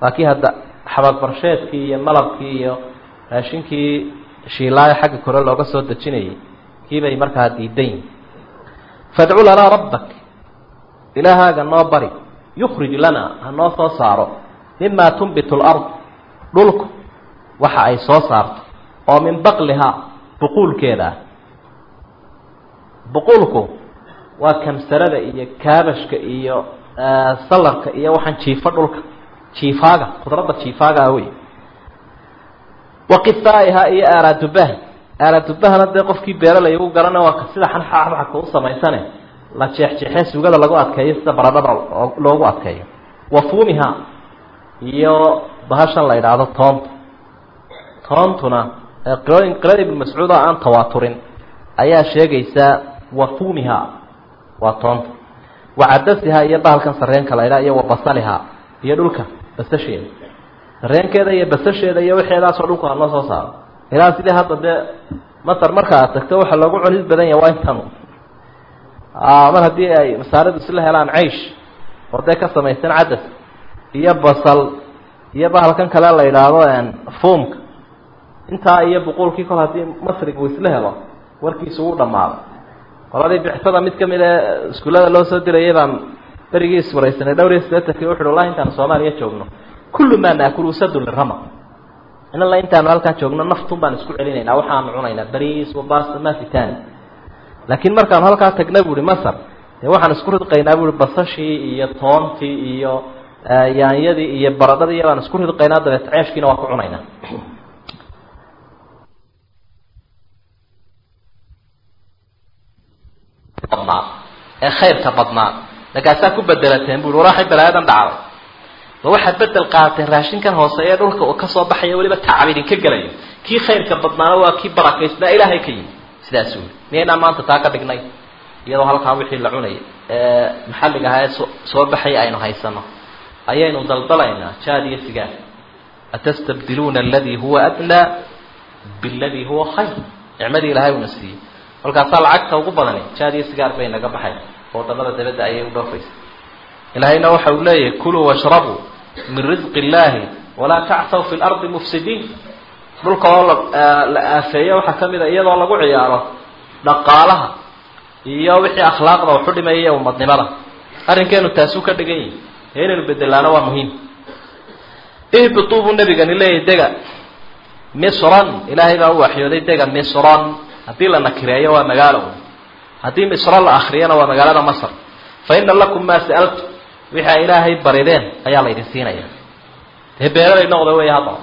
waa kii hadda xabadbarsheedkii iyo malabkii iyo raashinkii shiilaayo xagga kore looga soo dejinayay. Kiibay markaa diidan yihiin fadcu lanaa rabbak. Ilaahaaga noo bari. Yukhrij lana ha noo soo saaro mima tunbitu lard dhulku waxa ay soo saarto oo min baqlihaa buquulkeeda. Ah buquulku waa kamsarada iyo kaabashka iyo salarka iyo waxaan jiifo dhulka jiifaaga khudradda jiifaaga ah wey wa qisaa'ihaa iyo aaraadubah aaraadubahana dee qofkii beeralay ugu garana waa sida xanxaxka u samaysane la jeexjeexee sugada lagu adkeeyo sida baradhada loogu adkeeyo. Wa fuumihaa iyo bahashan la idhaahdo toonta toontuna qilooyin qilada ibnu mascuud oo aan tawaaturin ayaa sheegaysaa wa fuumihaa waa toonta wa cadasihaa iyo bahalkan sareenka la idhaha iyo wa basalihaa iyo dhulka basasheeda. Sareenkeeda iyo basasheeda iyo wixeedaasoo dhulku ha noo soo saaro. Ilaa sidii hadda dee masar marka aad tagto waxa loogu cunis badan yahay waa intan mar haddii ay masaaridu isla helaan caysh oo dee ka samaysan cadas iyo basal iyo bahalkan kale la yidhaahdo fuumka. Intaa iyo buquulkii kol haddii masriga uu isla helo warkiisu wuu dhammaaday qoladii bixtada mid ka mid ee iskuullada loo soo dirayay baan berigii iswaraysanay dhowr iyo siddeetankii wuxu uhi wallahi intaan soomaaliya joogno. Kullu maa naakulu sadun lirama. In alla intaanu halkaa joogno naftun baan isku celinaynaa waxaanu cunaynaa bariis wabasta mafitani laakiin markaanu halkaa tagna bu uhi masar dee waxaan isku ridqaynaa bu uhi basashii iyo toontii iyo yaanyadii iyo baradhadii baan isku ridqaynaa dabeet ceeshkiina waa ku cunaynaa badnaa. Ee khayrka badnaa. Markaasaa ku bedelateen bui waraxay balaayadan dhacday. Ma waxaad bedel qaateen raashinkan hoose ee dhulka uu ka soo baxayo weliba tacab idinka gelayo. Kii khayrka badnaana waa kii barakaysnaa ilaahay ka yimi sidaas uli miyaynaan maanta taa ka dhignay? Iyadoo halkaa wixii la cunayay. Ee maxalliga ahaa ee soo baxaya aynu haysano ayaynu daldalaynaa jaad iyo sigaar. Atastabdiluuna aladi huwa adnaa? Biladi huwa khayr. Nicmadii ilahay una siiyey. Kolkaasaa lacagta ugu badani jaad iyo sigaar bay naga baxay waddamada dabadda ayay u dhoofaysa. Ilaahayna waxa uu leeyahay kuluu washrabuu min risqi illaahi walaa tactaw fi lardi mufsidiin. Dhulka oo la aafeeyo waxaa ka mid a iyadoo lagu ciyaaro dhaqaalaha iyo wixii akhlaaqda waxu dhimaya umadnimada arrinkeenu taasuu ka dhigan yihi ee inaynu bedelaano waa muhiim. Ihbituu buu nabigani leeyahay dega. Misran ilaahay baa u waxyooday dega misran. Haddii la nakireeyo waa magaalo. Haddii misro la akriyana waa magaalada masr fa ina lakum maa sa'altu wixii ay ilaahay barideen ayaa laydin siinaya. Dee beeraday noqda wey haddaba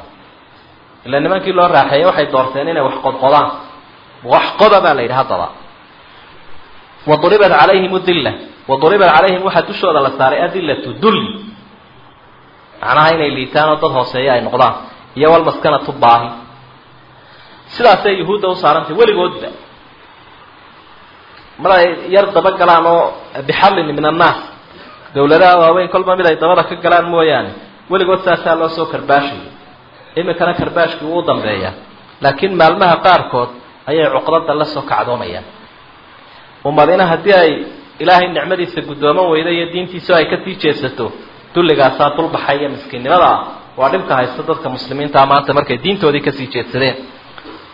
ila nimankii loo raaxeeyey waxay doorteen inay wax qodqodaan. Wax qoda baa la yidhi haddaba waduribat calayhim dilla waduribat calayhim waxaa dushooda la saaray adillatu dulli. Macnaha inay liitaan oo dad hooseeya ay noqdaan. Iyo walmaskanatu baahi sidaasay yuhuudda u saarantay weligoodba mar ay yar daba galaan oo bixallin min annaas. Dawladaha waaweyn kolba mid ay dabada ka galaan mooyaane. Weligood saasaa loo soo karbaashayo iminkana karbaashkii wuu dambeeyaa laakiin maalmaha qaarkood ayay cuqdada la soo kacdoomayaan ummadina haddii ay ilaahay nicmadiisa guddooman weydo iyo diintiisu ay ka sii jeesato dulligaasaa dulbaxay iyo miskiinnimada. Ah waa dhibka haysta dadka muslimiintaa maanta markay diintoodii ka sii jeedsadeen.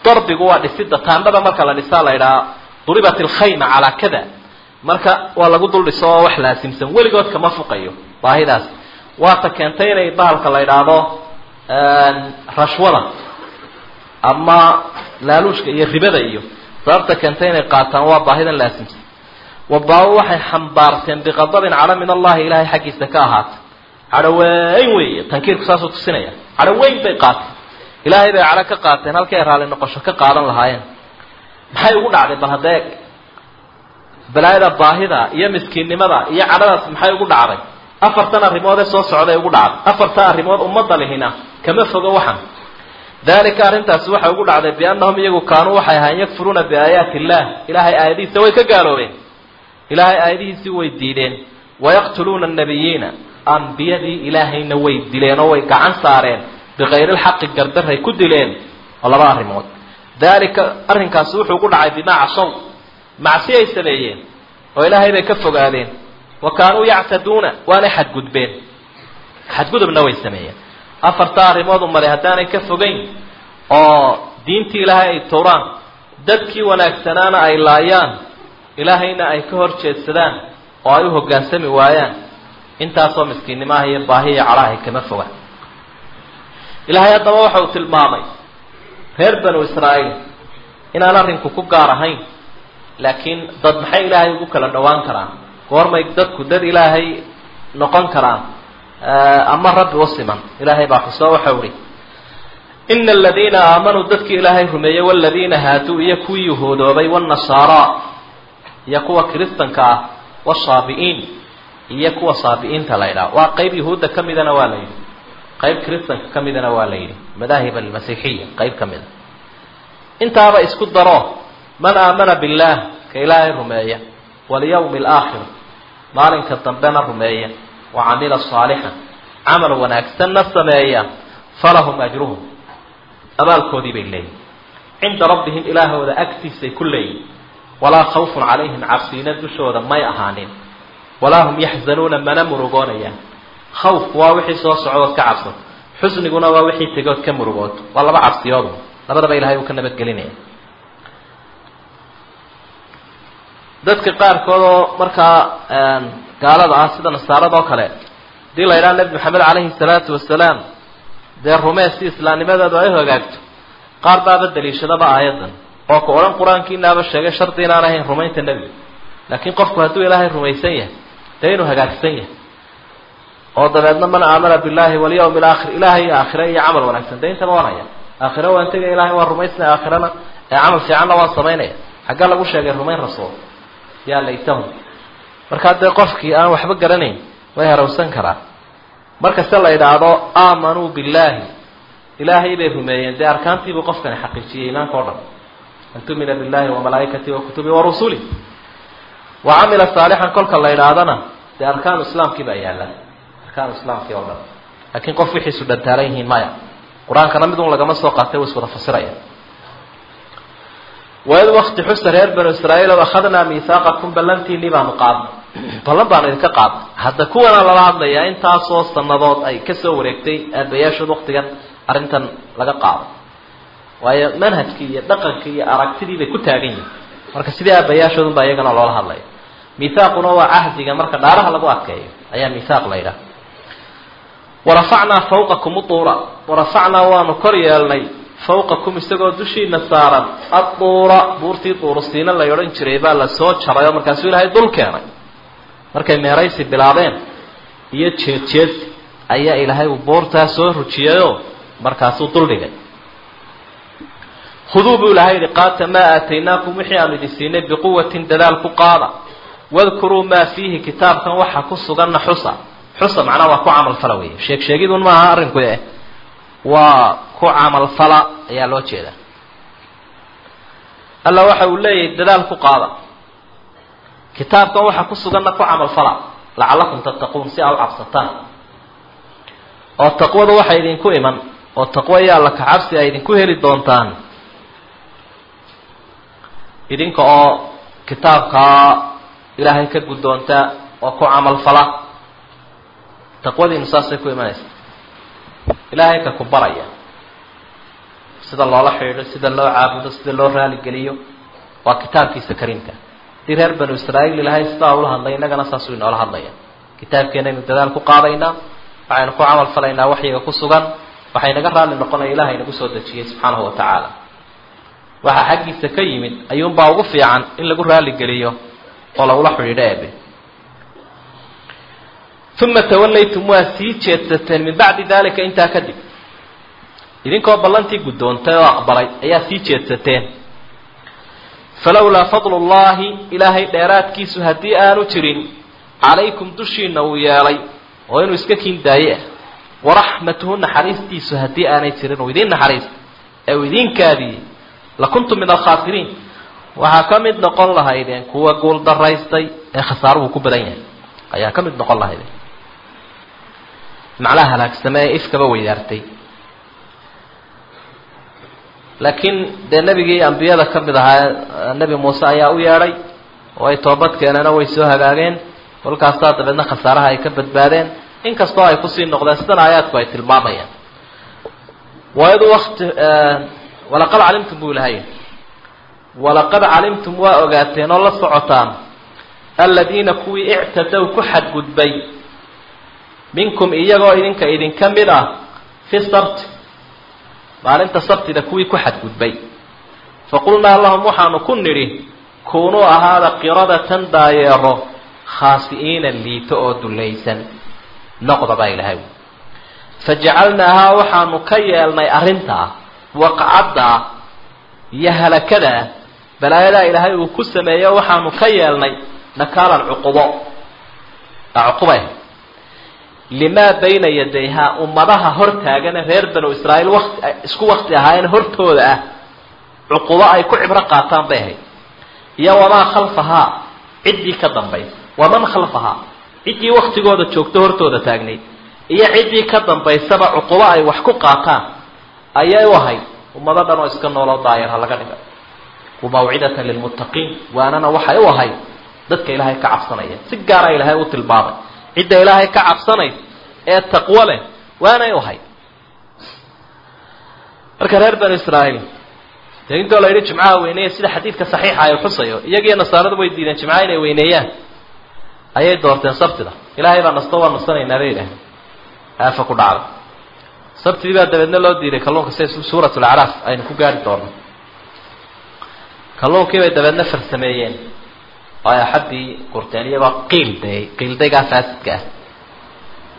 Darbigu waa dhisida taandhada marka la dhisaa la idhaha duribat alkhayma calaa kada. Marka waa lagu dul dhiso oo wax laasimsan weligood kama fuqayo. Baahidaas. Waata keentay inay bahalka la idhaahdo rashwada ama laaluushka iyo ribada iyo sababta keentay inay qaataan waa baahidan laasimsan wabaa waxay xambaarteen biqadabin cadho min allahi ilahay xaggiisa ka ahaatay. Cadho weyn wey tankiirku saasuu tusinaya. Cadho weyn bay qaateen. Ilaahay bay cadho ka qaateen halkii ay raalli noqosho ka qaadan lahaayeen. Maxay ugu dhacday bal hadeeg balaayada baahida iyo miskiinnimada iyo cadhadaas maxay ugu dhacday? Afartan arrimoodee soo socday ugu dhacday. Afartan arrimood ummadda lihina kama fogo waxan dalika arrintaasi waxay ugu dhacday biannahum iyagu kaanuu waxay ahayn yakfuruuna biaayaati illah ilaahay aayadihiisa way ka gaaloobeen. Ilaahay aayadihiisii way diideen. Wayaqtuluuna annabiyiina ambiyadii ilaahayna way dileen oo way gacan saareen. Bikayri lxaqi gardaray ku dileen. Oo laba arrimood. Dalika arrinkaasi wuxuu ku dhacay bimaa casow macsi ay sameeyeen oo ilaahay bay ka fogaadeen. Wa kaanuu yactaduuna waanay xadgudbeen. Xadgudubna way sameeyeen afarta arrimood umale haddaanay ka fogayn oo diintii ilaahay ay towraan dadkii wanaagsanaana ay laayaan ilaahayna ay ka hor jeedsadaan oo ay u hoggaansami waayaan intaasoo miskiinnimaha iyo baahi iyo cadhahay kama foga ilaahay haddaba waxa uu tilmaamay reer banu israa'iil inaan arrinku ku gaar ahayn laakiin dad maxay ilaahay ugu kala dhowaan karaan? Goormay dadku dad ilaahay noqon karaan ama rabbi u siman ilaahay baa xusoo waxau ihi ina aladiina aamanuu dadkii ilaahay rumeeyey waladiina haaduu iyo kuwii yuhuudoobay wanasaara iyo kuwa kiristanka ah wasaabi'iin iyo kuwa saabi'iinta la ydhaha waa qeyb yuhuudda ka midana waa la yidhi qayb kiristanka ka midana waa la yidhi madaahib almasiixiya qayb ka mida intaaba isku daro man aamana billaah ka ilaahay rumeeya walyawmi alaakhir maalinka dambena rumeeya wa camila saalixan camal wanaagsanna sameeya falahum ajruhum abaalkoodii bay leeyihiin cinda rabbihim ilaahooda agtiisay ku leeyihiin walaa khawfun calayhim cabsiina dushooda may ahaanin walaa hum yaxzanuuna mana murugoonayaan khawfku waa wixii soo socdood ka cabsato xusniguna waa wixii tegood ka murugooto waa laba cabsiyoodu labadaba ilahay uu ka nabadgelinaya dadka qaarkood oo markaa gaalada ah sida nasaarada oo kale. Hadii la yidhaha nebi maxamed calayhi salaatu wasalaam dee rumee si islaamnimadeedu ay hagaagto qaar baaba daliishadaba aayaddan oo ka odhan qur'aankiinaaba sheegay shardi inaan ahayn rumaynta nebiga. Laakiin qofku hadduu ilaahay rumaysan yahay dee inuu hagaagsan yahay? Oo dabeedna man aamana billahi walyawmi alaakhir ilaahay aakhire iyo camal wanaagsan. Dee intaba waan haya aakhire waan tegaya ilahay waan rumaysnaya aakhirana ee camal fiicanna waan samaynaya xagga lagu sheegay rumayn rasuul. Yaa laytahum markaa dee qofkii aan waxba garanayn way harawsan karaa markase la idhaahdo aamanuu billahi ilaahay bay rumeeyeen. Dee arkaantiibuu qofkani xaqiijiyey iimaanka o dhan. An tumina billahi wa malaaikatihi wa kutubihi wa rusuli. Wa camila saalixan kolka la idhaahdana dee arkaanu islaamkii baa yaalla arkaanu islaamkii oo dhan. Laakiin qof wixiisu dhantaalan yihiin maya. Qur'aankana mid un lagama soo qaatay wa iswada fasiraya waid wakti xusa reer banu israa'iil o akhadnaa miihaaqakum ballantiinii baanu qaadnay ballan baanu idinka qaadnay hadda kuwana lala hadlayaa intaasoo sanadood ay ka soo wareegtay aabayaashood waktigan arrintan laga qaado waayo manhajkii iyo dhaqankii iyo aragtidii bay ku taagan yihiin marka sidii aabayaashoodun baa iyagana loola hadlaya mihaaquna waa cahdiga marka dhaaraha lagu adkeeyo ayaa mihaaq la yidhaha warafacnaa fawqakum utuura warafacnaa waanu kor yeelnay fawqakum isagoo dushiina saaran adduura buurtii duurusiina la odhan jiray baa la soo jaray oo markaasuu ilaahay dul keenay. Markay meeraysi bilaabeen iyo jeed jeedsi ayaa ilaahay uu buurtaa soo rujiyayoo markaasuu dul dhigay. Khuduu buu ilahay yihi qaata maa aataynaakum wixii aanu idin siinay biquwatin dadaal ku qaada. Wadkuruu maa fiihi kitaabkan waxa ku suganna xusa. Xusa macnaha waa ku camal fala weeye. Sheeg sheegidun maaha arrinku eh waa ku camal fala ayaa loo jeedaa alla waxa uu leeyahay dadaal ku qaada. Kitaabkan waxa ku suganna ku camal fala. Lacallakum tattaquun si aa u cabsataan. Oo taqwadu waxay idinku iman oo taqwo iyo alla kacabsi ay idinku heli doontaan. Idinka oo kitaabkaa ilaahay ka guddoonta oo ku camal fala. Taqwadiinu saasay ku imanaysa. Ilaahay ka ku baraya sida loola xidhiidho sida loo caabudo sida loo raaligeliyo waa kitaabkiisa kariimka hadii reer banu israa'iil ilaahay sidaa ula hadlay innagana saasuu inoola hadlaya kitaabkeenaynu dadaal ku qaadaynaa waxaynu ku camal falaynaa waxyiga ku sugan waxaynaga raalli noqonaya ilahay nagu soo dejiyey subxaanahu wa tacaala waxaa xaggiisa ka yimid ayuunbaa ugu fiican in lagu raaligeliyo oo lagula xidhiidho ebe uma tawallaytum waa sii jeedsateen min bacdi dalika intaa kadib idinkoo ballantii guddoontay oo aqbalay ayaa sii jeedsateen. Falowlaa fadlu llahi ilaahay dheeraadkiisu haddii aanu jirin calaykum dushiina uu yeelay oo inuu iska kiindaaye ah waraxmatuhu naxariistiisu haddii aanay jirin uu idiin naxariis ee uu idiin kaadiyey. Lakuntum min alkhaasiriin. Waxaa ka mid noqon lahaydeen kuwa guul daraystay ee khasaaruhu ku badan yahay. Ayaa ka mid noqon lahaydeen. Macnaha halaagsame ee ifkaba weydaartay laakiin dee nebigii ambiyada ka mid ahaa nebi muuse ayaa u yeedhay oo ay toobad keeneen oo way soo hagaageen. Kolkaasaa dabeedna khasaaraha ay ka badbaadeen. Inkastoo ay ku sii noqdeen sidan aayaadku ay tilmaamayaan. Wayadu wakti walaqad calimtum buu ilahay walaqad calimtum waa ogaateen oo la socotaan aladiina kuwii ictadow ku xadgudbay minkum iyagoo idinka idinka mid ah fi sabti maalinta sabtida kuwii ku xadgudbay. Faqulnaa lahum waxaanu ku nidhi kuunuu ahaada qiradatan daayeero khaasi'iina liito oo dullaysan. Noqda baa ilahay fajacalnaahaa waxaanu ka yeelnay arrintaa waqcaddaa iyo halakadaa balaayadaa ilaahay uu ku sameeyo waxaanu ka yeelnay nakaalan cuqubo. Cuqubay banu israa'iil wati isku wakti ahaayeen hortooda ah cuqubo ay ku cibro qaataan bay ahayd iyo wamaa khalfahaa ciddii ka dambaysa waman khalfahaa ciddii waktigooda joogto hortooda taagnayd iyo ciddii ka dambaysaba cuqubo ay wax ku qaataan ayay u ahayd ummado dhan oo iska nooloo daayarha laga dhigay wamawcidatan lilmuttaqiin waanana waxay u ahayd dadka ilaahay ka cabsanaya si gaara ilaahay u tilmaamay cidda ilaahay ka cabsanayd ee taqwo leh waanay u ahayd marka reer banu israa'iil dee intoo la yidhi jimcaha weyneeya sida xadiidka saxiixa ay xusayo iyagiiyo nasaaradu way diideen jimcaha inay weyneeyaan. Ayay doorteen sabtida. Ilaahay baa nasto waa nasanaynaa bay yidhaaheen aafa ku dhacda sabtidii baa dabeedna loo diiday kalluunka sida suurat lacraaf aynu ku gaari doono kalluunkii bay dabeedna farsameeyeen oo ay axaddii gurteen iyagoo qiilday qiildaygaa faasidka ah.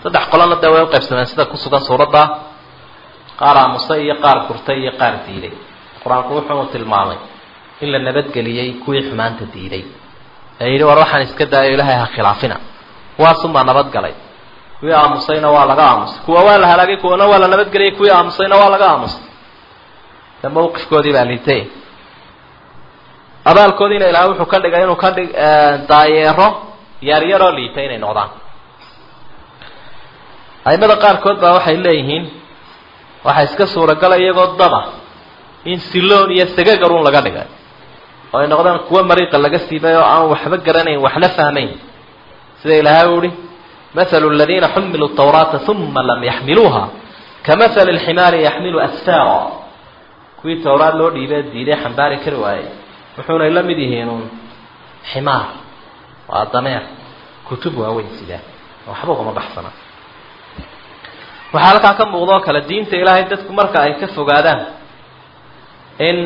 Saddex qolona dee way u qaybsameen sida ku sugan suuradda. Qaar aamusay iyo qaar gurtay iyo qaar diiday. Qur'aanku wuxuu tilmaamay in la nabadgeliyey kuwii xumaanta diiday. Ee yidhi war waxaan iska daayo ilaahay ha khilaafina. Kuwaasumaa nabadgalay. Kuwii aamusayna waa laga aamusay kuwa waa la halaagay kuwana waa la nabadgeliyay kuwii aamusayna waa laga aamusay de mawqifkoodii baa liitay abaalkoodiina ilahay wuxuu ka dhigay inuu ka dhig daayeero yaaryaroo liitay inay noqdaan. Aimada qaarkood baa waxay leeyihiin waxaa iska suuragala iyagoo daba in siloon iyo sagagarun laga dhigay. Oo ay noqdaan kuwo mariiqa laga siibay oo aan waxba garanayn waxna fahmayn sida ilaahay u ihi mathalu aladiina xumiluu tawraata uma lam yaxmiluuha kamahali alximaari yaxmilu asfaara kuwii tawraad loo dhiibee diiday xambaari kari waayey uun ximaar waa dameer kutub waaweyn sidaa waxba ugama baxsana waxaa halkaa ka muuqda oo kale diinta ilaahay dadku marka ay ka fogaadaan in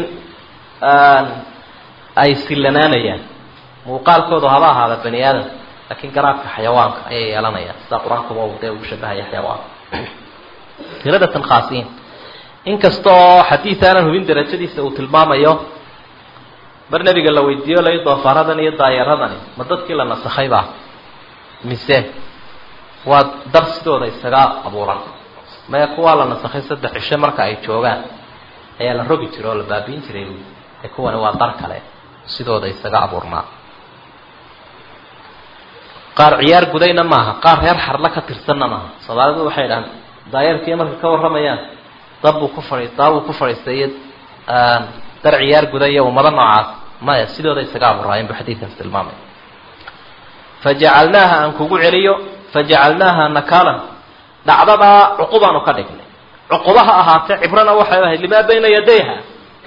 ay sillanaanayaan muuqaalkoodu haba ahaada bani aadam laakiin garaadka xayawaanka ayay yeelanayaan sida qur-aankuba uu dee ugu shabahaya xayawaanka tiradatan khaasiin inkasta oo xadiid aanan hubin darajadiisa uu tilmaamayo mar nabiga la weydiiyo lai doofaaradan iyo daayeeradani ma dadkii la nasakhay baa? Mise waa dar sidooda isaga abuuran. Maya kuwaa la nasakhay saddex cisho marka ay joogaan ayaa la rogi jiray oo la baabiin jiray. Ee kuwani waa dar kale sidooda isaga abuurnaa qaar ciyaar gudayna maaha qaar reer xarla ka tirsanna maaha. Soomaalidu waxay dhahaan daayeerkii marka ka warramayaan dabbuu ku fadhi daabuu ku fadhiistay iyo dar ciyaar guday iyo ummado noocaas maya sidooda isaga abuuraayen bu xadiidkaas tilmaamay. Fajacalnaaha aan kugu celiyo fajacalnaaha nakaalan dhacdadaa cuqubaanu ka dhignay. Cuqubaha ahaatee cibrana waxay ahayd limaa bayna yadayha?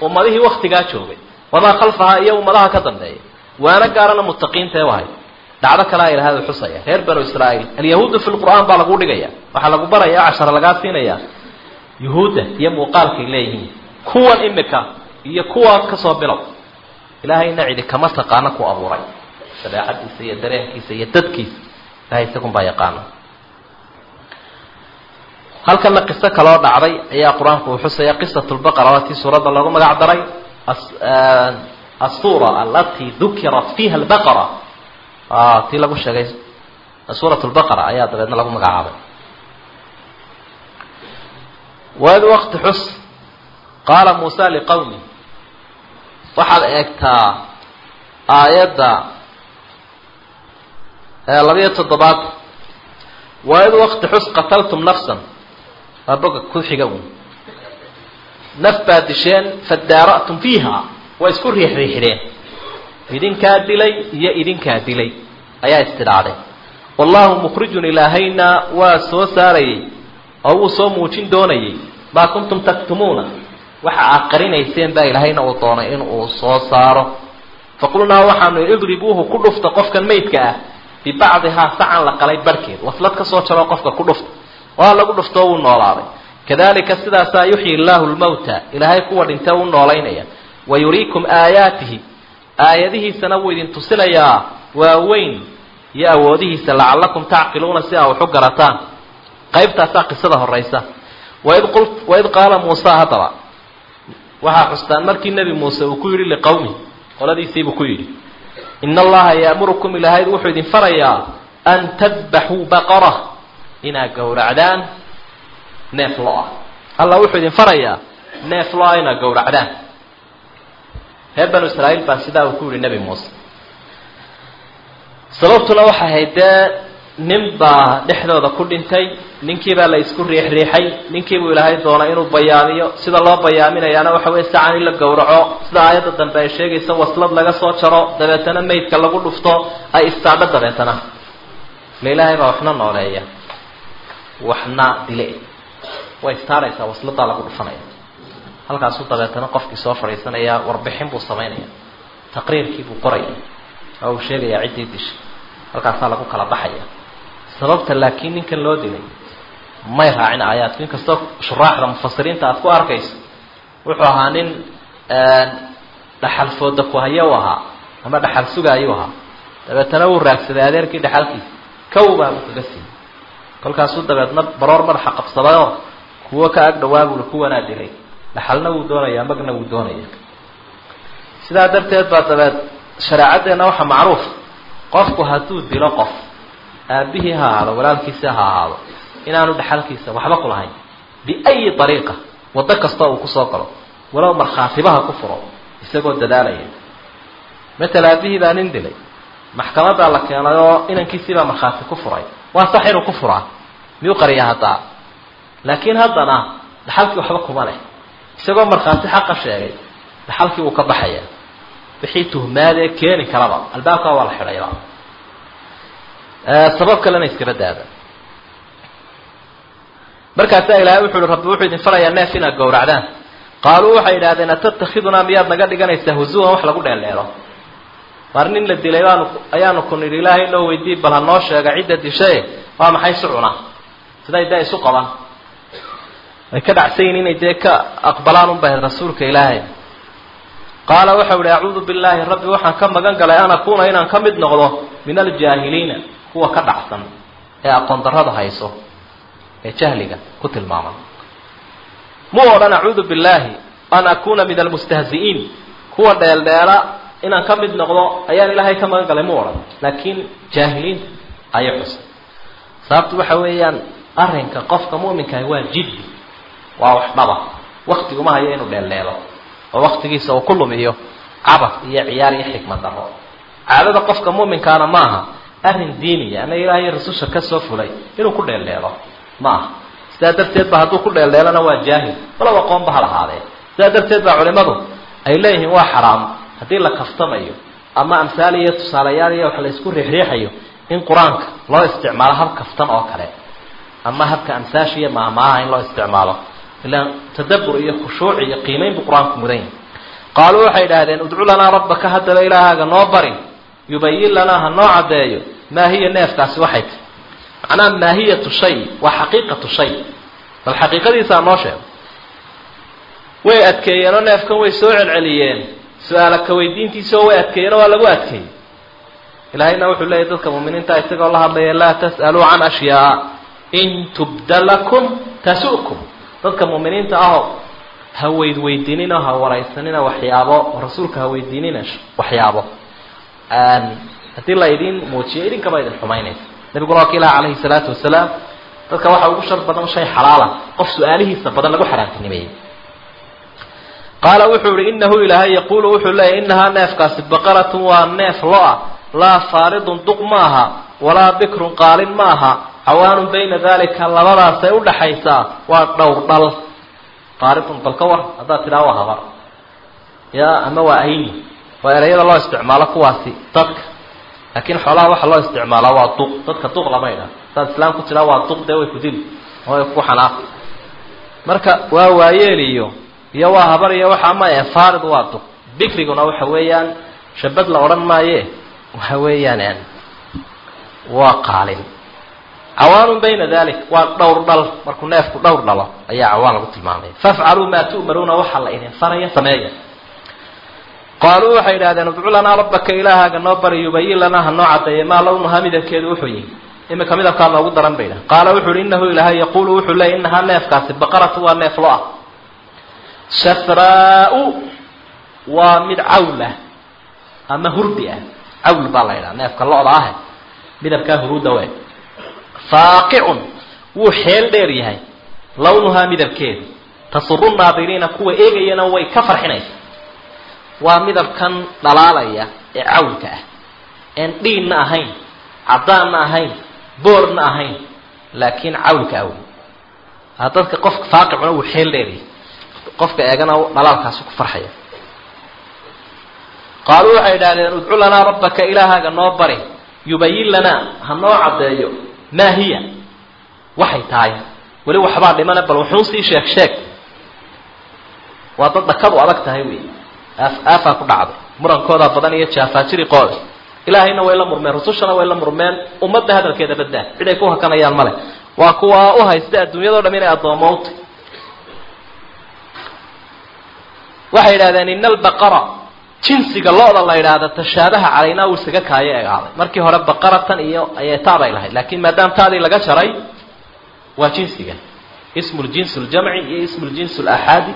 Ummadihii waktigaa joogay. Wamaa khalfahaa iyo ummadaha ka dambeeya waana gaarana mutaqiintae wahay dhacdo kalea ilahay u xusaya. Reer banu israa'iil alyahuudu fi lqur'aan baa lagu dhigaya waxaa lagu baraya cashara lagaa siinaya yuhuudda iyo muuqaalkay leeyihiin. Kuwan imika iyo kuwa ka soo bilow إلهي نعيد كما سقانك أبو راي سلا عدي سيدره كي سيدد كي إلهي سيكون بايقانا هل كان قصة كالورد عري يا قرآن فوحسة يا قصة البقرة التي سورة الله رمض عدري أس... آه، الصورة التي ذكرت فيها البقرة. آه تيلاقو الشيء سورة البقرة آيات لأن لكم مقعابة. وهذا وقت حس قال موسى لقومه waxaad eegtaa aayadda labiyo toddobaad. Waid wakti xus qataltum nafsan waa boga ku xiga un naf baad disheen fadaara'tum fiiha waa isku riixriixdeen idinkaa dilay iyo idinkaa dilay ayaa istidhaacday wallahu mukhrijun ilaahayna waa soo saarayay oo wuu soo muujin doonayay maa kuntum taktumuuna waxa aad qarinayseen baa ilaahayna uu doonay in uu soo saaro. Faqulnaa waxaanu idribuuhu ku dhufta qofkan maydka ah. Bibacdihaa sacan la qalay barhkeed. Waslad ka soo qofka ku dhufta. Waa lagu dhuftoo wuu noolaaday. Kadalika sidaasaa yuxyi illaahu lmawta ilaahay kuwa dhintee u noolaynaya. Wa yuriikum aayaatihi. Aayadihiisana wuu idin tusinayaa waaweyn iyo awoodihiisa lacallakum tacqiluuna si aa waxu garataan. Qaybtaasaa qisada horaysa waid qaala muusa haddaba waxaa xustaan markii nebi muuse uu ku yidhi liqowmi qoladiisiibuu ku yidhi ina allaha ya'murukum ilaahay wuxuu idin farayaa an tadbaxuu baqara inaad gowracdaan neef lo'ah. Allah wuxuu idin farayaa neef lo'ah inaad gowracdaan. Reer banu israa'iil baa sidaa uu ku yidhi nebi muuse. Sababtuna waxay ahayd dee nin baa dhexdooda ku dhintay ninkiibaa la isku riixriixay ninkiibuu ilaahay doonay inuu bayaamiyo sida loo bayaaminayaana waxa weye sacan in la gowraco. Sida aayadda dambe ay sheegayso waslad laga soo jaro dabeetana maydka lagu dhufto ay istaadho dabeetana. Ile ilaahay baa waxna nooleeya waxna dile. Way istaadhaysaa wasladaa lagu dhufanaya. Halkaasuu dabeetana qofkii soo fadhiisanaya warbixin buu samaynaya taqriirkii buu qoraya. Oo uu sheegayaa ciddii dishay halkaasaa lagu kala baxaya sababta laakiin ninkan loo dilay may raacin aayaadku inkastoo shuraaxda mufasiriinta aad ku arkayso wuxuu ahaa nin dhaxal fooda ku haya u ahaa ama dhaxal suga ayuu ahaa. Dabeetana wuu raagsaday adeerkii dhaxalkiisa kow baa buu kaga siiyey. Kolkaasuu dabeedna baroor madaxa qabsadayoo kuwo ka ag dhawaa buui kuwanaa dilay dhaxalna wuu doonayaa magna wuu doonaya sidaa darteed baa dabeed shareecaddeena waxaa macruuf. Qofku hadduu dilo qof أبيه ها هذا ولا كيسها هذا إن أنا دخل كيسه وحبق له هاي بأي طريقة وتكسط وكسقرا ولا مر خاطبها كفر استجد دلاله مثل أبيه لا نندلي محكمة الله كان إن كيسه مر خاط كفرة وصحيح كفرة ميقر يهطع لكن هذا أنا دخل كي وحبقه ماله استجد مر خاط حق الشيء دخل كي وكبر حياة بحيث مالك كان كربا الباقة والحريرة sabab kalena iskaba daada markaasaa ilaahay wuxu uhi rabbi wuxuu idin farayaa neef inaad gowracdaan. Qaaluu waxay idhahdeen atatakidunaa miyaad naga dhiganaysaa huzuwan wax lagu dheeldheelo waar nin la dilay baanu ayaanu ku nidhi ilaahay noo weydii bal ha noo sheega cidda dishae waa maxay sucuna siday dee isu qaban ay ka dhacsayin inay dee ka aqbalaan unbay rasuulka ilaahay. Qaala waxau ihi acuudu billaahi rabbi waxaan ka magan galay an akuuna inaan ka mid noqdo min aljaahiliina hayso ee jahliga ku tilmaaman mu odhan acuudu billaahi an akuuna min almustahzi'iin kuwa dheeldheela inaan ka mid noqdo ayaan ilaahay ka magan galay mu odhan laakiin jaahiliinta ayay xusay sababtu waxa weeyaan arrinka qofka mu'minkahi waa jiddi waa wax dhaba waktiguma hayo inuu dheeldheelo oo waktigiisa uu ku lumiyo cabad iyo ciyaar iyo xikmad daro caadada qofka mu'minkaana maaha arrin diiniya ama ilaahay rasusha ka soo fulay inuu ku dheeldheelo. Ma aha. Sidaa darteed ba hadduu ku dheeldheelona waa jaahil. Walow aqoonba ha lahaadee. Sidaa darteed baa culimadu ay leeyihiin waa xaraam. Haddii la kaftamayo ama amhaal iyo tusaalayaal iyo wax la isku riixriixayo in qur'aanka loo isticmaalo hab kaftan oo kale ama habka amsaasha iyo maahmaaha in loo isticmaalo ilaan tadabur iyo khushuuc iyo qiimayn buu qur'aanku mudan yahay. Qaaluu waxay idhaahdeen udcu lanaa rabbaka haddaba ilaahaaga noo bari يبين لنا هالنوع دايو ما هي النفس تاس واحد أنا ما هي تشي وحقيقة تشي. الحقيقة دي صانوشة وأتكي أنا نفس كوي سوء العليان. سؤالك كوي دين تي سوء أتكي أنا ولا وأتكي إلى هنا وحول الله يذكركم من أنت أتقى الله الله لا تسألوا عن أشياء. إن تبدلكم تسوكم ذكركم من أنت أهو. هو يد ويديننا هو رئيسنا وحيابه رسولك هو يديننا وحيابه haddii la idin muujiyo idinkaba idin xumaynaysa nabiguna waa ka ilaha calayhi salaatu wasalaam. Dadka waxaa ugu shar badan shay xalaala. Qof su'aalihiisa badan lagu xaraantinimeeyey. Qaala wuxuu ihi inahu ilaahay yaquulu wuxuu leeyahy inahaa neefkaasi baqaratun waa neef lo'a laa faaridun duq ma aha walaa bikrun qaalin ma aha cawaanun bayna dalika labadaasay udhaxaysaa waa dhowr dhal. Qaaridun bal ka war haddaad tidhaha waa habar ya ama waa ayni waa ereyada loo isticmaalo kuwaasi dadka. Laakiin xoolaha waxa loo isticmaalaa waa duq dadka duq lama idha hadaad islaam ku tidhaha waa duq dee way ku dili. Way ku xanaaqi marka waa waayeel iyo iyo waa habar iyo waxa ma faarid waa duq bikriguna waxa weeyaan shabad la odhan maaye waxa weeyaan waa qaalin. Cawaanun bayna dalik waa dhowr dhal. Markuu neefku dhowr dhalo ayaa cawaan lagu tilmaamaya fafcaluu maa tu'maruuna waxaa la idin faraya sameeya qaaluu waxay idhahdeen udcu lanaa rabbaka ilaahaaga noo bari yubayin lanaa ha noo caddeeya maa lawnuhaa midabkeedu wuxuu yihi imika midabkaa noogu daran bay idhaha qaala wuxu uhi inahu ilaahay yaquulu wuxuu leeyay inahaa neefkaasi baqaratu waa neef lo'ah shafraa-u waa mid cawl ah ama hurdi ah. Cawl baa la yidhaha neefka lo-da ah. Midabkaa huruudda we faaqicun wuu xeel dheer yahay. Lawnuhaa midabkeedu tasuru naadiriina kuwa eegayana way ka farxinaysa waa midabkan dhalaalaya ee cawlka ah. Een dhiinna ahayn caddaanna ahayn boorna ahayn laakiin cawlka awl dadka qofka faaqicuna wuu xeel dheeryahay qofka eegana dhalaalkaasi ku farxaya. Qaaluu waxay idhahdeen udcu lanaa rabbaka ilaahaaga noo bari. Yubayin lanaa ha noo caddeeyo. Maa hiya? Waxay tahay weli waxbaa dhimana bal wuxuu sii sheeg sheeg. Waa dad dhakadu adag tahay wey أفا كبعض مرن كودا بدنية جافا شري قوس إلهينا ويلا مرمان رسولنا ويلا مرمان أمد هذا الكيدة بدنا بدأ يكون هكنا يا الملك وقوة أوها يستاد الدنيا دولة من الضموت. وحي لذا إن البقرة. جنسي قال الله الله إلى هذا تشابه علينا وسجك هاي قال مركي هرب بقرة تانية أي تابع لها لكن ما دام تابع لقى شري وجنسي اسم الجنس الجمعي اسم الجنس الأحادي.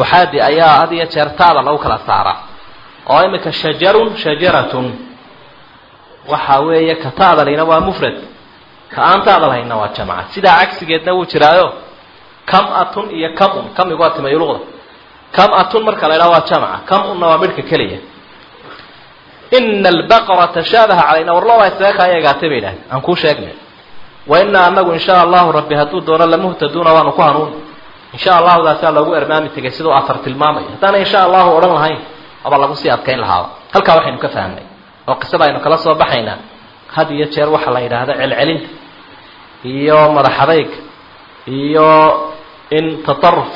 Uxaadi ayaa had iyo jeer taada lagu kala saaraa oo imika shajarun shajaratun. Waxa weeye ka taada lahayna waa mufrad ka aan taada lahayna waa jamca sidaa cagsigeedna wuu jiraayo kam-atun iyo kam-un kamigu waa timayuluqda kam-atun marka la ydhaha waa jamca kam-unna waa midhka keliya. Ina albaqara tashaabaha calayna war loodaa isaga egaatay bay idhahdeen aan kuu sheegnay. Wa inaa anagu in shaa allahu rabbi hadduu doono lamuhtaduuna waanu ku hanuun siduu afar tilmaamaya haddaana in sha allahu odhan lahayn aba lagu sii adkayn lahaaba halkaa waxaynu ka fahamnay oo qisada aynu kala soo baxaynaa had iyo jeer waxaa la yidhaahda celcelinta iyo madaxadayga iyo in tataruf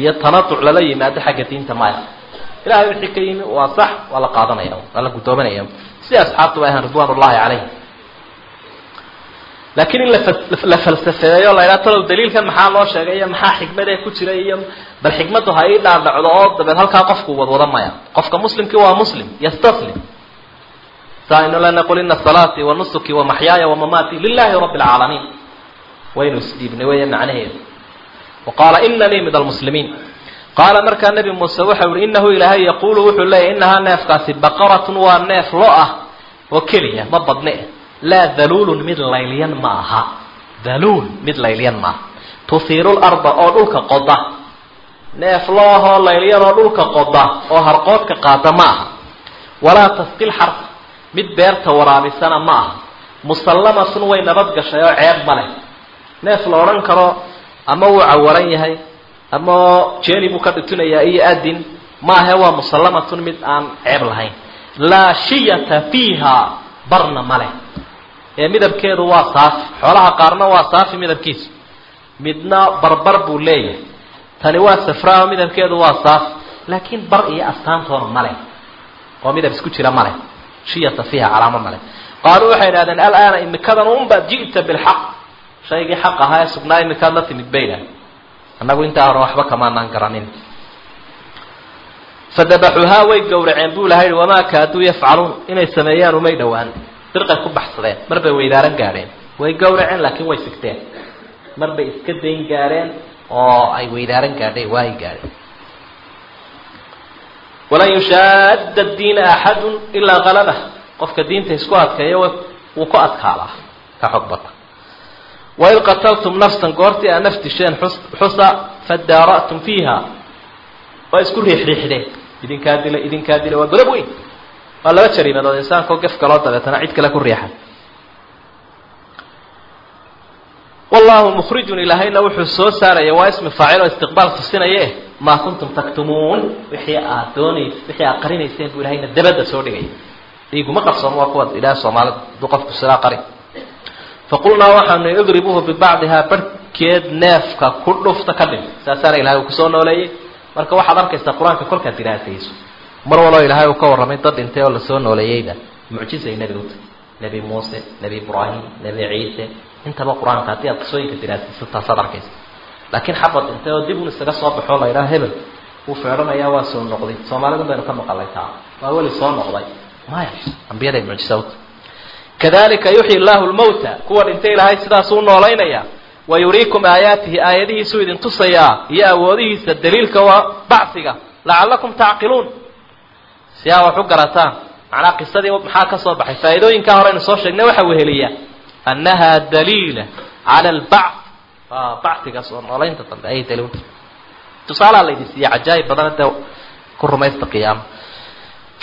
iyo tanatuc lala yimaado xagga diinta maya ilahay wixii ka yimi waa sax waa la qaadanaya waa la guddoominaya sidai asxaabtu bay ahaan ridwan ullahi calayhim laakiin in la falsafeeyo la ydhaha talow daliilkan maxaa loo sheegay iyo maxaa xikmadee ku jira iyo bal xikmaddu ha ii dhaadhacdo oo dabeed halkaa qofku wadwada maya. Qofka muslimkii waa muslim yastaslim. Saaynu lana qul ina salaatii wa nusuki wa maxyaaya wa mamaatii lilahi rabbi alcaalamiin waynu isdhiibnay weya macnaheedu. Wa qaala inanii min almuslimiin. Qaala markaa nebi muuse waxau yihi inahu ilaahay yaquulu wuxuu leeyahy inahaa neefkaasi baqaratun waa neef lo ah oo keliya ma badne laa daluulun mid laylyan ma aha daluul mid laylyan maaha. Tuhiiru larda oo dhulka qoda. Neef lo ahoo laylyan oo dhulka qoda oo harqoodka qaada ma aha walaa tasqil xarfa mid beerta waraabisana ma aha musallamatun way nabad gashay oo ceeb ma leh. Neef la odhan karo ama wuu cawaran yahay? Ama jeeni buu ka dhutinayaa iyo adin maahe waa musallamatun mid aan ceeb lahayn. Laa shiyata fiiha barna ma leh ee midabkeedu waa saafi xoolaha qaarna waa saafi midabkiisu. Midna barbar buu leeyahay. Tani waa safraaho midabkeedu waa saafi laakiin bar iyo astaantoona ma leh. Oo midab isku jira ma leh. Shiyata fiiha calaamo ma leh. Qaaluu waxay idhahdeen alaana imikadan unba ji'ta bilxaq. Shaygii xaq ahaa ee sugnaa imikaad la timid bayna annagu intaa hore waxba kamaanaan garanin. Fadabaxuuhaa way gowraceen buu ilahay hi wamaa kaaduu yafcaluun? Inay sameeyaan umay dhowaan birqay ku baxsadeen mar bay weydaaran gaadheen. Way gowraceen laakiin way sigteen. Mar bay iska dayn gaadheen oo ay weydaaran gaadheen waayi gaadheen. Walan yushaadda diina axadun ilaa kalabah qofka diinta isku adkeeya wuu ku adkaadaa ka xog bata. Waid qataltum nafsan goortii aa naf disheen xusa fadaara'tum fiiha. Waa isku riixriixdeen. Idinkaa dila idinkaa dila waa godob weyn jariimadood insaankao gef kaloo dabeetana cid kale ku riixay wallahu mukhrijun ilaahayna wuxuu soo saaraya waa ismi faacil oo istiqbaal tusinaye maa kuntum taktumuun wixii aad doonays wixii aad qarinayseen buu ilahayna dabadda soo dhigaya iguma qarsoon waa kuwa ilaah soomaalida hadduu qofku silaa qarin faqulnaa waxaanu idribuuhu bibacdihaa barhkeed neefka ku dhufta ka dhim saasaana ilahay uu kusoo nooleeyey marka waxaad arkaysaa qur-aanka kolkaad diraasayso mar waloo ilaahay uu ka warramay dad dhintay oo lasoo nooleeyeyba mucjizay nebigu tahy nebi muuse nebi ibraahim nebi ciise intaba qur-aanka haddii aad qisooyinka diraasayso taasaad arkaysa laakiin xabad dhintay oo dib un isaga soo baxoo la yidhaha hebel wuu feedhanayaa waa soo noqday soomaalidun baynu ka maqalay taa waa weli soo noqday maya ambiyaday mucjiza uta kadalika yuxyi llahu lmawta kuwa dhintay ilaahay sidaasuu noolaynaya wa yuriikum aayaatihi aayadihiisuu idin tusayaa iyo awoodihiisa daliilka waa bacsiga lacallakum tacqiluun si aa wax u garataan. Macnaa qisadii maxaa ka soo baxay? Faa'iidooyinkaa horeynu soo sheegnay waxa weheliya annaha daliila cala albacth waa bacsiga soo noolaynta dambe. Ayay daliilta tusaalaha la idin siiya cajaayib badana dee ku rumaysta qiyaama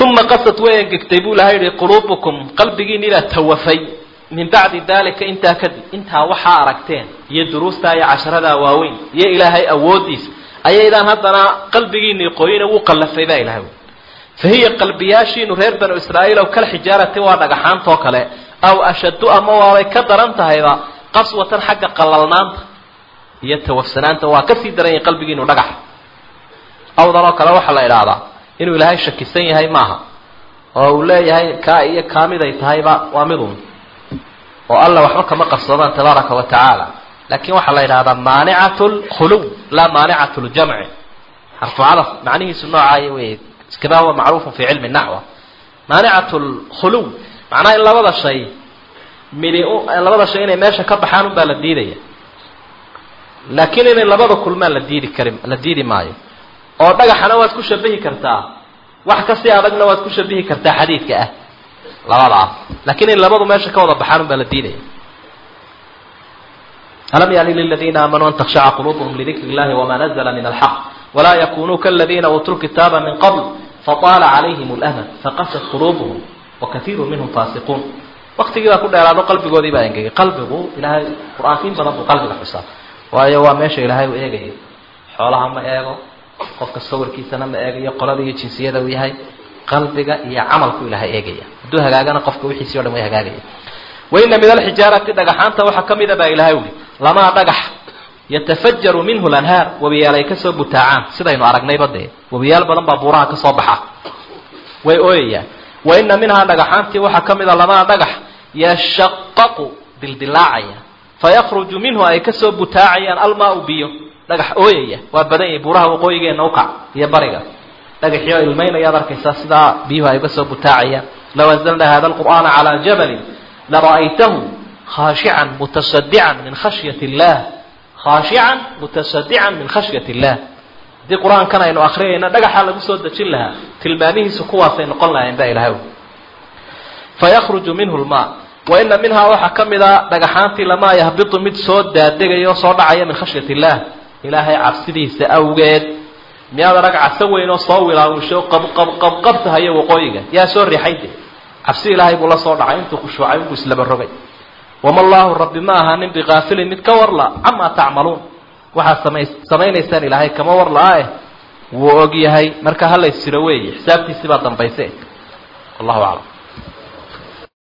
uma qasad way engegtay buu ilahay yihi quluubukum qalbigiin ilaa tawafay. Min bacdi dalika intaa kadib intaa waxaa aragteen iyo duruustaa iyo casharadaa waaweyn iyo ilaahay awoodiisa ayaydaan haddana qalbigiinii qoyina wuu qallafay baa ilahay fa hiya qalbiyaashiinu reer banu israa'iil ow kal xijaarati waa dhagaxaantoo kale aw ashaddu ama waabay ka daran tahayba qaswatan xagga qalalnaanta iyo tawafsanaanta waa ka sii daran yahay qalbigiinu dhagaxa awdan oo kale waxaa la idhaahdaa inuu ilaahay shakisan yahay maaha oo uu leeyahay kaa iyo kaa mid ay tahayba waa midun oo alla waxba kama qarsoodaan tabaaraka wa tacaala laakiin waxaa la yidhahdaa maanicatu lkhuluw laa maanicatu ljamci xarfu cadaf macnihiisu noocaaya wey iskama huwa macruufun fi cilmi nacwa maanicatu lkhuluw macnaha in labada shay midi labada shay inay meesha ka baxaan unbaa la diidaya. Laakiin inay labada kulmaan la diidi kari la diidi maayo. Oo dhagaxana waad ku shabahi kartaa wax ka sii adagna waad ku shabihi kartaa xadiidka ah. Labadaas laakiin in labadu meesha ka wada baxaan unbaa la diidaya. Alam yani liladiina aamanuu an takshaca quluubuhum lidikri illahi wama nazla min alxaq walaa yakunuu kaladiina uutuu lkitaaba min qabl فطال عليهم الامد فقفت قلوبهم وكثير منهم فاسقون. وقت جاء كل على قلب جودي بعدين جاي قلب جو إلى القرآن فين بلغ قلب الحساب. ويا وامش إلى هاي وإيه جاي؟ حالها ما إيه جو خوف الصور كي سنة ما إيه جاي قلب يجنسية ده ويا هاي قلب جا يا عمل كل هاي إيه جاي؟ دوها جا أنا خوف كوي حسي ولا ما إيه جاي وإن من الحجارة كده جحانته وحكم إذا بقى لما أبقى يتفجر منه الأنهار وبيالي كسب بتاعان. سيدي نعرق نيبادي وبيال بلنبا بوراها وي ويؤيا وإن منها نقحانتي وحكم إذا لما نقح يشقق دلدلاعيا فيخرج منه أي كسب بتاعيا الماء بيو. نقح أويا. وبدأي بوراها وقويا نوقع. يا بريغا نقح يا إلمين يا ذرك ساسدا بيه أي كسب بتاعيا لو أزلنا هذا القرآن على جبل لرأيته خاشعا متصدعا من خشية الله. Khaashican mutasadican min khashyati illah haddii qur-aankan aynu akriyayna dhagaxaa lagu soo dejin lahaa tilmaamihiisu kuwaasay noqon lahayn ba ilahay fayakruju minhu lmaa wa ina minhaa waxaa ka mid a dhagaxaantii lamaa yahbitu mid soo daadegaya o soo dhacaya min khashyati illah ilaahay cabsidiisa awgeed miyaad arag caso weyn oo soo wilaawisho qabqabqabqabtahayo waqooyiga yaa soo riixay de cabsi ilaahay buu la soo dhacay intuu khushuucay inbuu islaba rogay wama allaahu rabbi ma ahaanin bikaafilin mid ka warla camaa tacmaluun. Waxaad samay samaynaysaan ilaahay kama warla-a eh wuu og yahay marka hala ysjiro weeye xisaabtiisii baa dambayse wallahu aclam